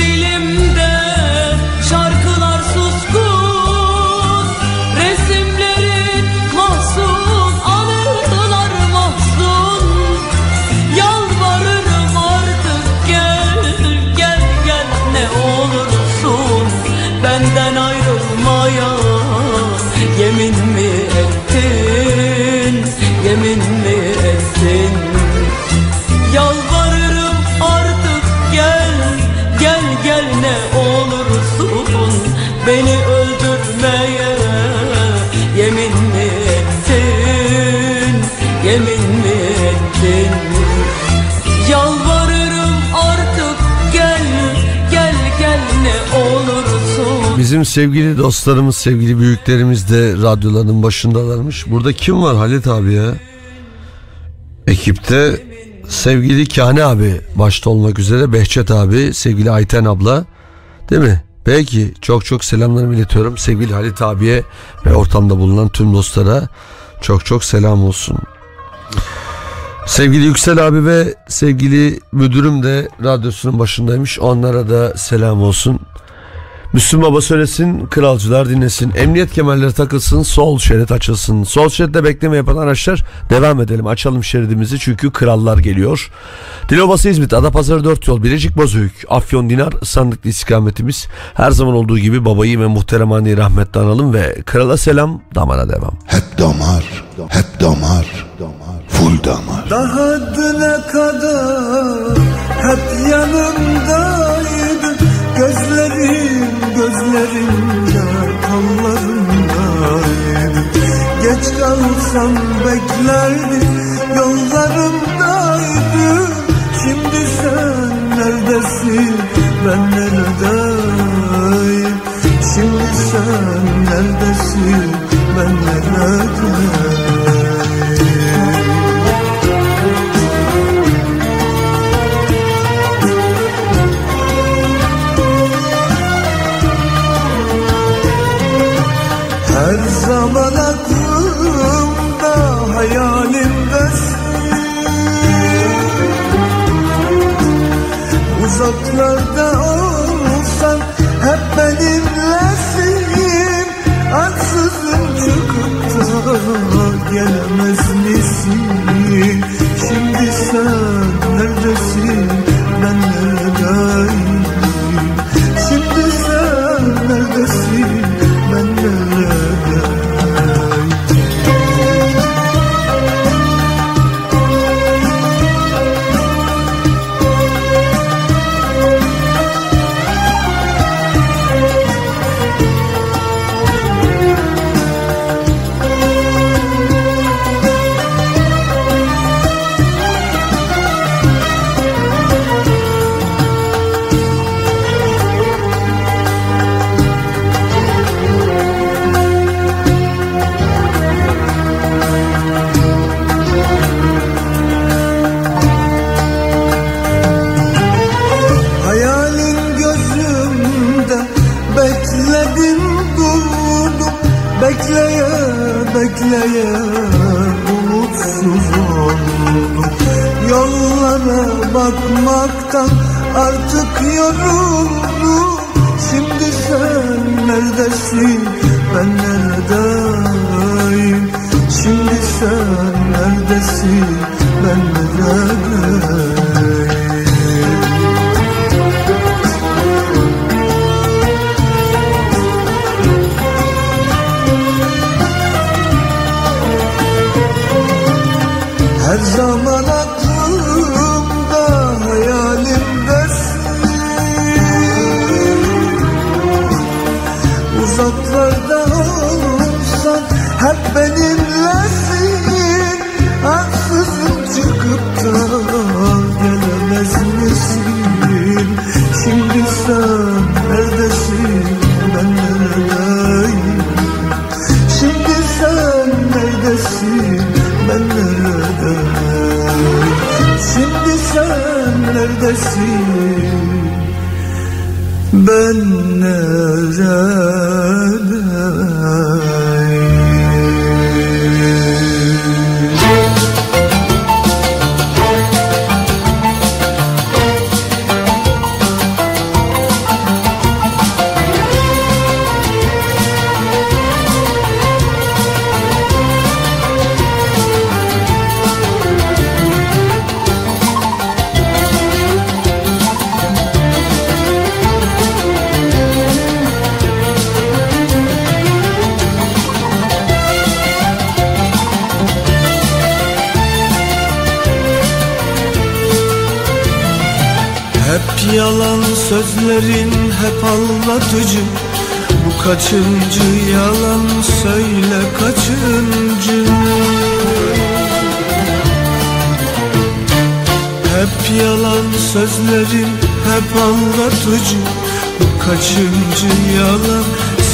[SPEAKER 1] Bizim sevgili dostlarımız, sevgili büyüklerimiz de radyoların başındalarmış. Burada kim var Halit abi ya? Ekipte sevgili Kane abi başta olmak üzere Behçet abi, sevgili Ayten abla değil mi? Peki çok çok selamlarımı iletiyorum sevgili Halit abiye ve ortamda bulunan tüm dostlara çok çok selam olsun. Sevgili Yüksel abi ve sevgili müdürüm de radyosunun başındaymış. Onlara da selam olsun. Müslüm Baba söylesin, kralcılar dinlesin. Emniyet kemerleri takılsın, sol şerit açılsın. Sol şeritte bekleme yapan araçlar devam edelim. Açalım şeridimizi çünkü krallar geliyor. Dilovası İzmit, Adapazarı 4 yol, Bilecik Bozüyük, Afyon Dinar, Sandıklı istikametimiz. Her zaman olduğu gibi babayı ve muhterem anneyi rahmetle analım ve krala selam, damara devam.
[SPEAKER 2] Hep damar, hep damar, full damar.
[SPEAKER 15] Daha düne kadar hep yanımdaydın Geç kalsam beklerdim yollarımdaydın Şimdi sen neredesin ben neredeyim? Şimdi sen neredesin ben neredeyim Uzaklarda olsan hep benimlesin Ansızın çıkıp da gelemez misin? Şimdi sen neredesin bakmaktan artık yoruldum. Şimdi sen neredesin? Ben neredeyim? Şimdi sen neredesin? Ben neredeyim? Her aklımda benimlesin Ansızın çıkıp da gelemez misin Şimdi sen neredesin? Ben neredeyim? Şimdi sen neredesin? Ben neredeyim? Şimdi sen neredesin ben neredeyim sözlerin hep anlatıcı. Bu kaçıncı yalan söyle kaçıncı? Hep yalan sözlerin hep anlatıcı. Bu kaçıncı yalan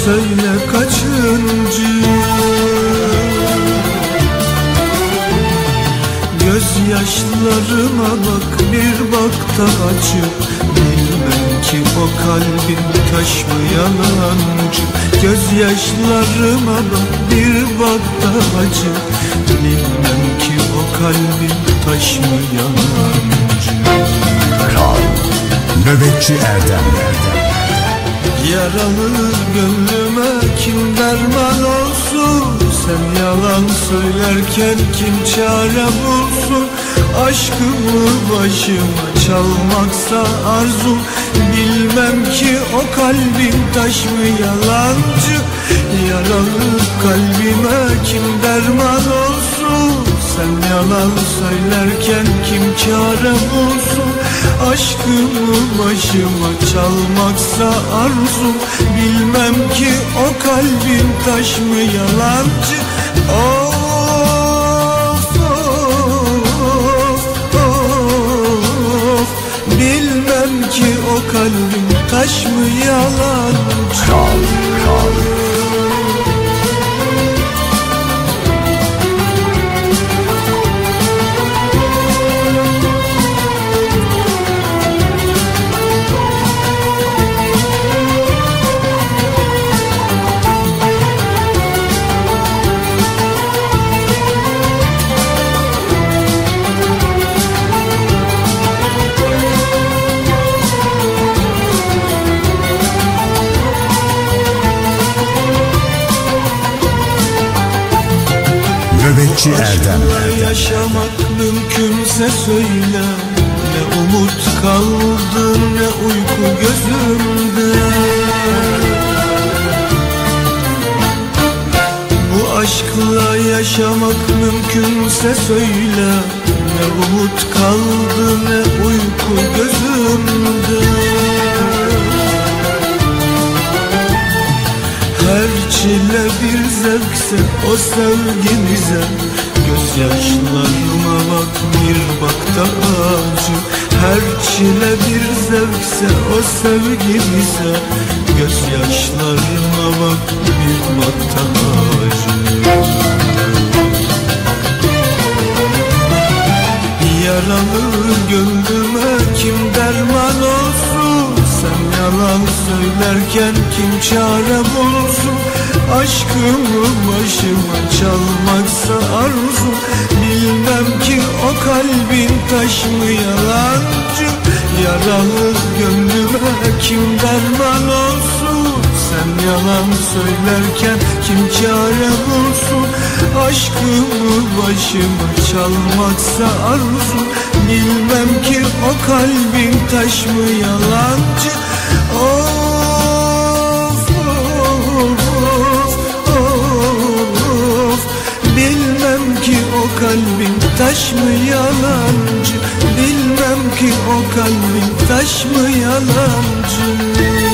[SPEAKER 15] söyle kaçıncı? Gözyaşlarıma bak bir bak da acı ki o kalbin taş mı yalancı Gözyaşlarıma bak bir bak da acı. Bilmem ki o kalbin taş mı yalancı
[SPEAKER 3] Kral Nöbetçi Erdem Erdem.
[SPEAKER 15] Yaralı gönlüme kim derman olsun? Sen yalan söylerken kim çare bulsun? Aşkımı başıma çalmaksa arzum Bilmem ki o kalbin taş mı yalancı? Yaralı kalbime kim derman olsun? Sen yalan söylerken kim çare bulsun? Aşkımı başıma çalmaksa arzum Bilmem ki o kalbin taş mı yalancı? Of ki o kalbin taş mı yalancı
[SPEAKER 3] Kral Kral Nöbetçi Erdem.
[SPEAKER 15] Yaşamak mümkünse söyle. Ne umut kaldı ne uyku gözümde. Bu aşkla yaşamak mümkünse söyle. Ne umut kaldı ne uyku gözümde. Her çile bir zevkse o sevgimize Gözyaşlarıma bak bir bak da acı. Her çile bir zevkse o sevgimize Gözyaşlarıma bak bir bak da acı. Yaralı gönlüme kim derman Sen yalan söylerken kim çare bulsun? Aşkımı başıma çalmaksa arzu. Bilmem ki o kalbin taş mı yalancı? Yaralı gönlüme kim derman olsun. Sen yalan söylerken kim çare bulsun? Aşkımı başıma çalmaksa arzu. Bilmem ki o kalbin taş mı yalancı ki o kalbin taş mı yalancı? Bilmem ki o kalbin taş mı yalancı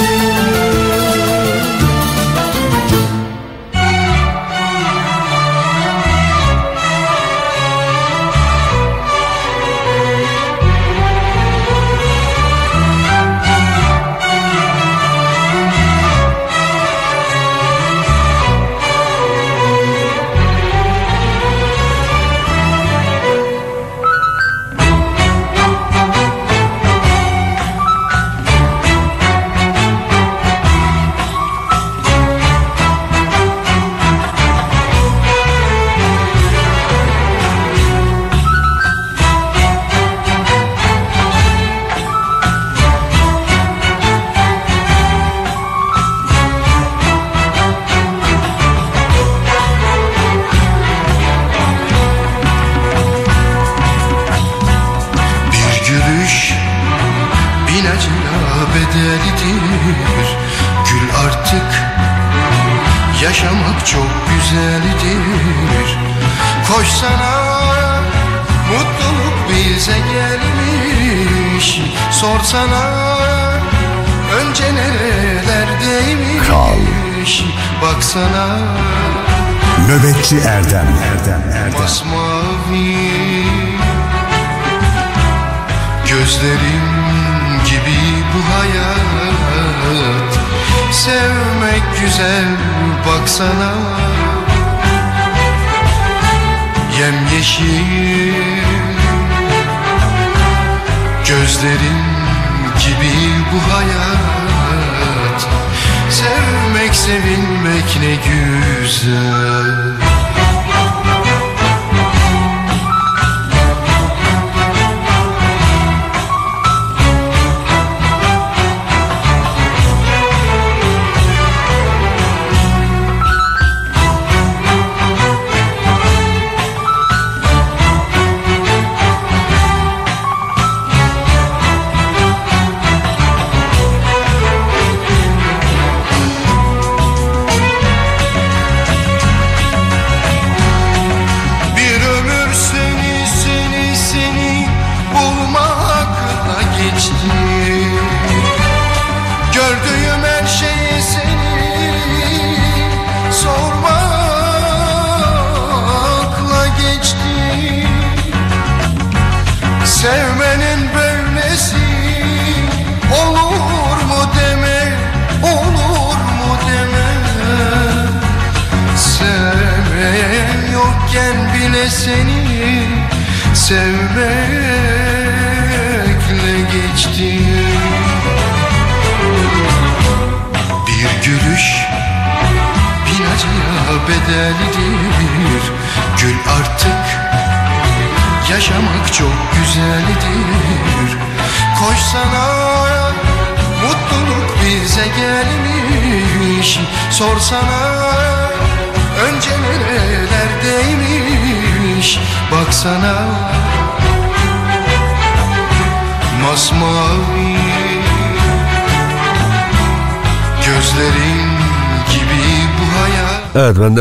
[SPEAKER 3] Nöbetçi Erdem. Erdem Erdem.
[SPEAKER 4] Masmavi Gözlerim gibi bu hayat. Sevmek güzel baksana. Yemyeşil Gözlerim gibi bu hayat. Sevmek sevilmek ne güzel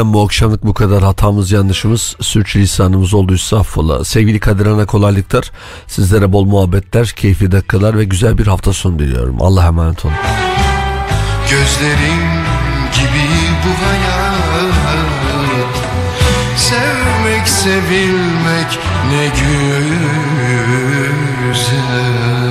[SPEAKER 1] Benden bu akşamlık bu kadar hatamız yanlışımız sürçülisanımız olduysa affola. Sevgili Kadir Ana kolaylıklar sizlere bol muhabbetler keyifli dakikalar ve güzel bir hafta sonu diliyorum. Allah'a emanet olun.
[SPEAKER 4] Gözlerin gibi bu hayat Sevmek sevilmek ne güzel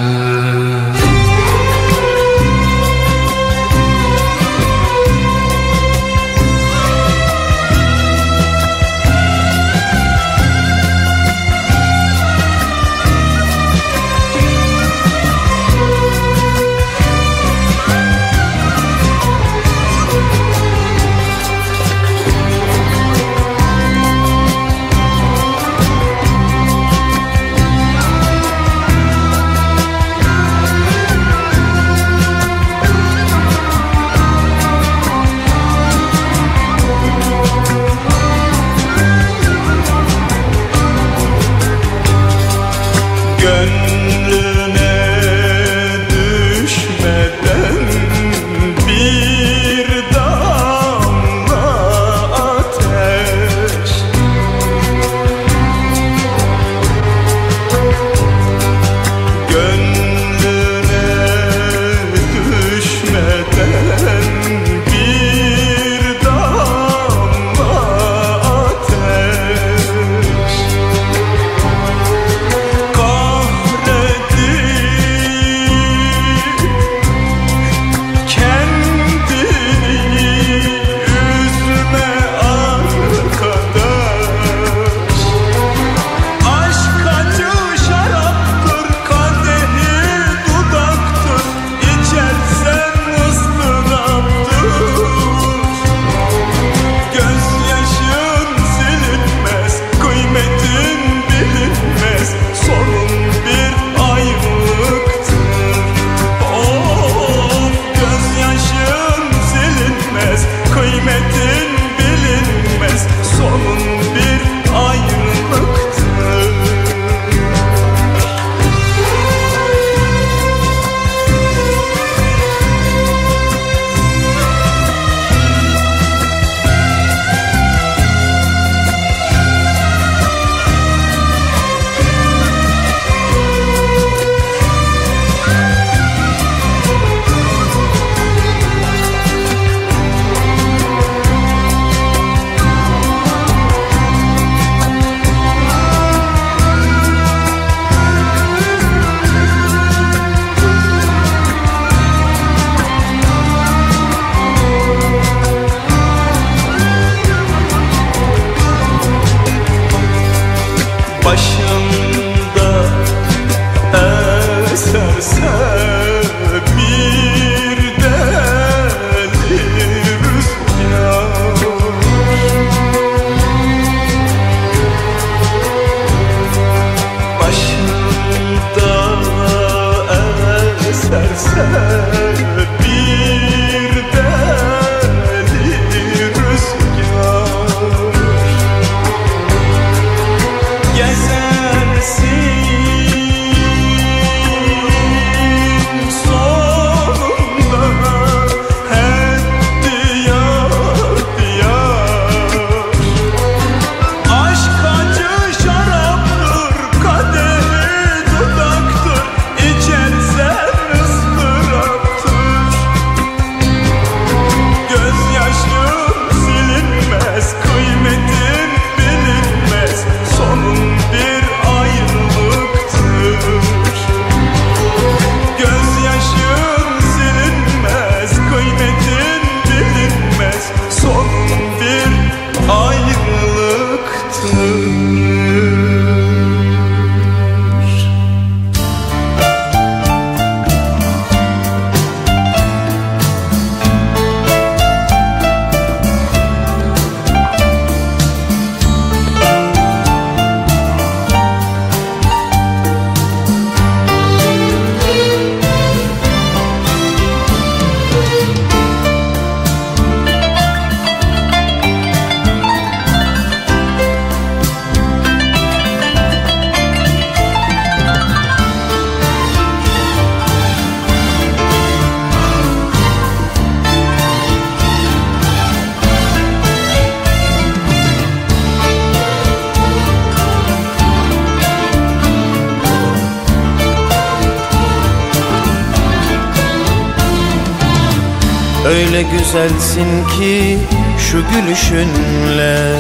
[SPEAKER 9] güzelsin ki şu gülüşünle.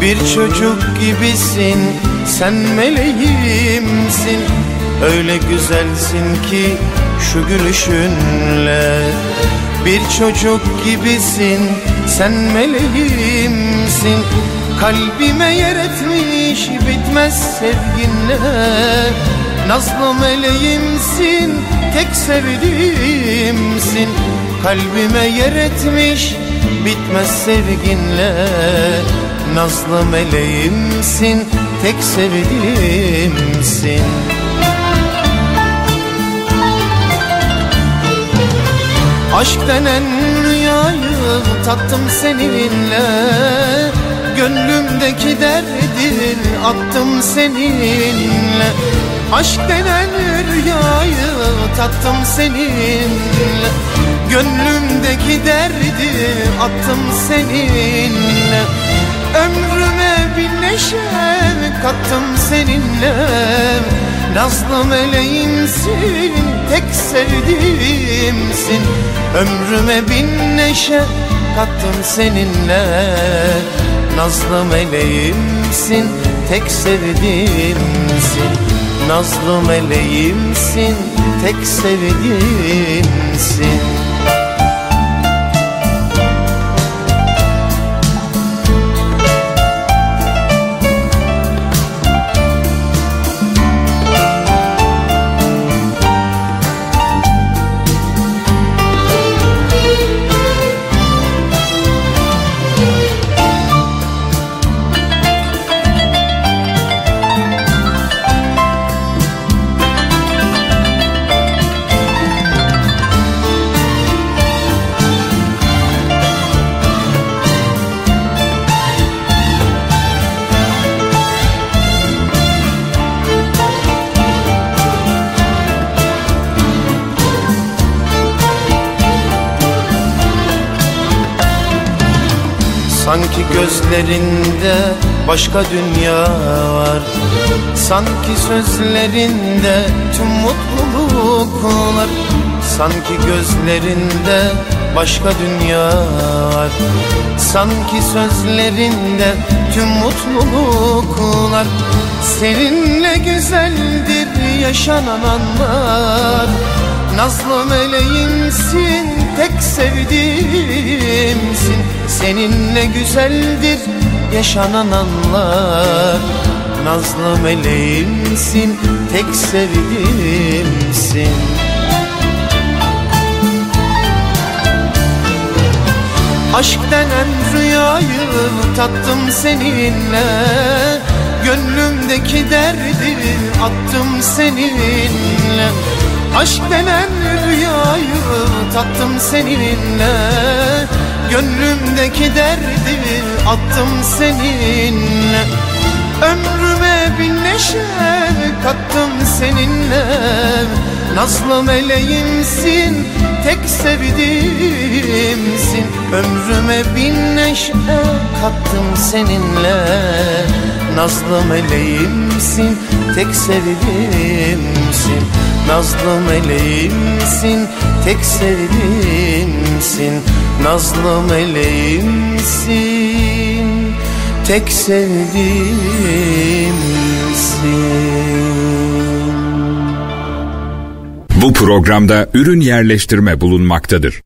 [SPEAKER 9] Bir çocuk gibisin sen meleğimsin. Öyle güzelsin ki şu gülüşünle. Bir çocuk gibisin sen meleğimsin. Kalbime yer etmiş bitmez sevginle. Nazlı meleğimsin tek sevdiğimsin Kalbime yer etmiş bitmez sevginle. Nazlı meleğimsin tek sevdiğimsin. Aşk denen rüyayı tattım seninle. Gönlümdeki derdin attım seninle. Aşk denen rüyayı tattım seninle Gönlümdeki derdi attım seninle. Ömrüme bir neşe kattım seninle. Nazlı meleğimsin tek sevdiğimsin. Ömrüme bin neşe kattım seninle. Nazlı meleğimsin tek sevdiğimsin. Nazlı meleğimsin tek sevdiğimsin gözlerinde başka dünya var. Sanki sözlerinde tüm mutluluklar Sanki gözlerinde başka dünya var. Sanki sözlerinde tüm mutluluklar Seninle güzeldir yaşanan anlar. Nazlı meleğimsin tek sevdiğimsin Seninle güzeldir yaşanan anlar. Nazlı meleğimsin tek sevdiğimsin Aşk denen rüyayı tattım seninle. Gönlümdeki derdi attım seninle. Aşk denen rüyayı tattım seninle Gönlümdeki derdi attım seninle Ömrüme bin neşe kattım seninle. Nazlı meleğimsin tek sevdiğimsin. Ömrüme bin neşe kattım seninle. Nazlı meleğimsin tek sevdiğimsin. Nazlı meleğimsin tek sevdiğimsin Nazlı meleğimsin tek sevdiğimsin
[SPEAKER 16] Bu programda ürün yerleştirme bulunmaktadır.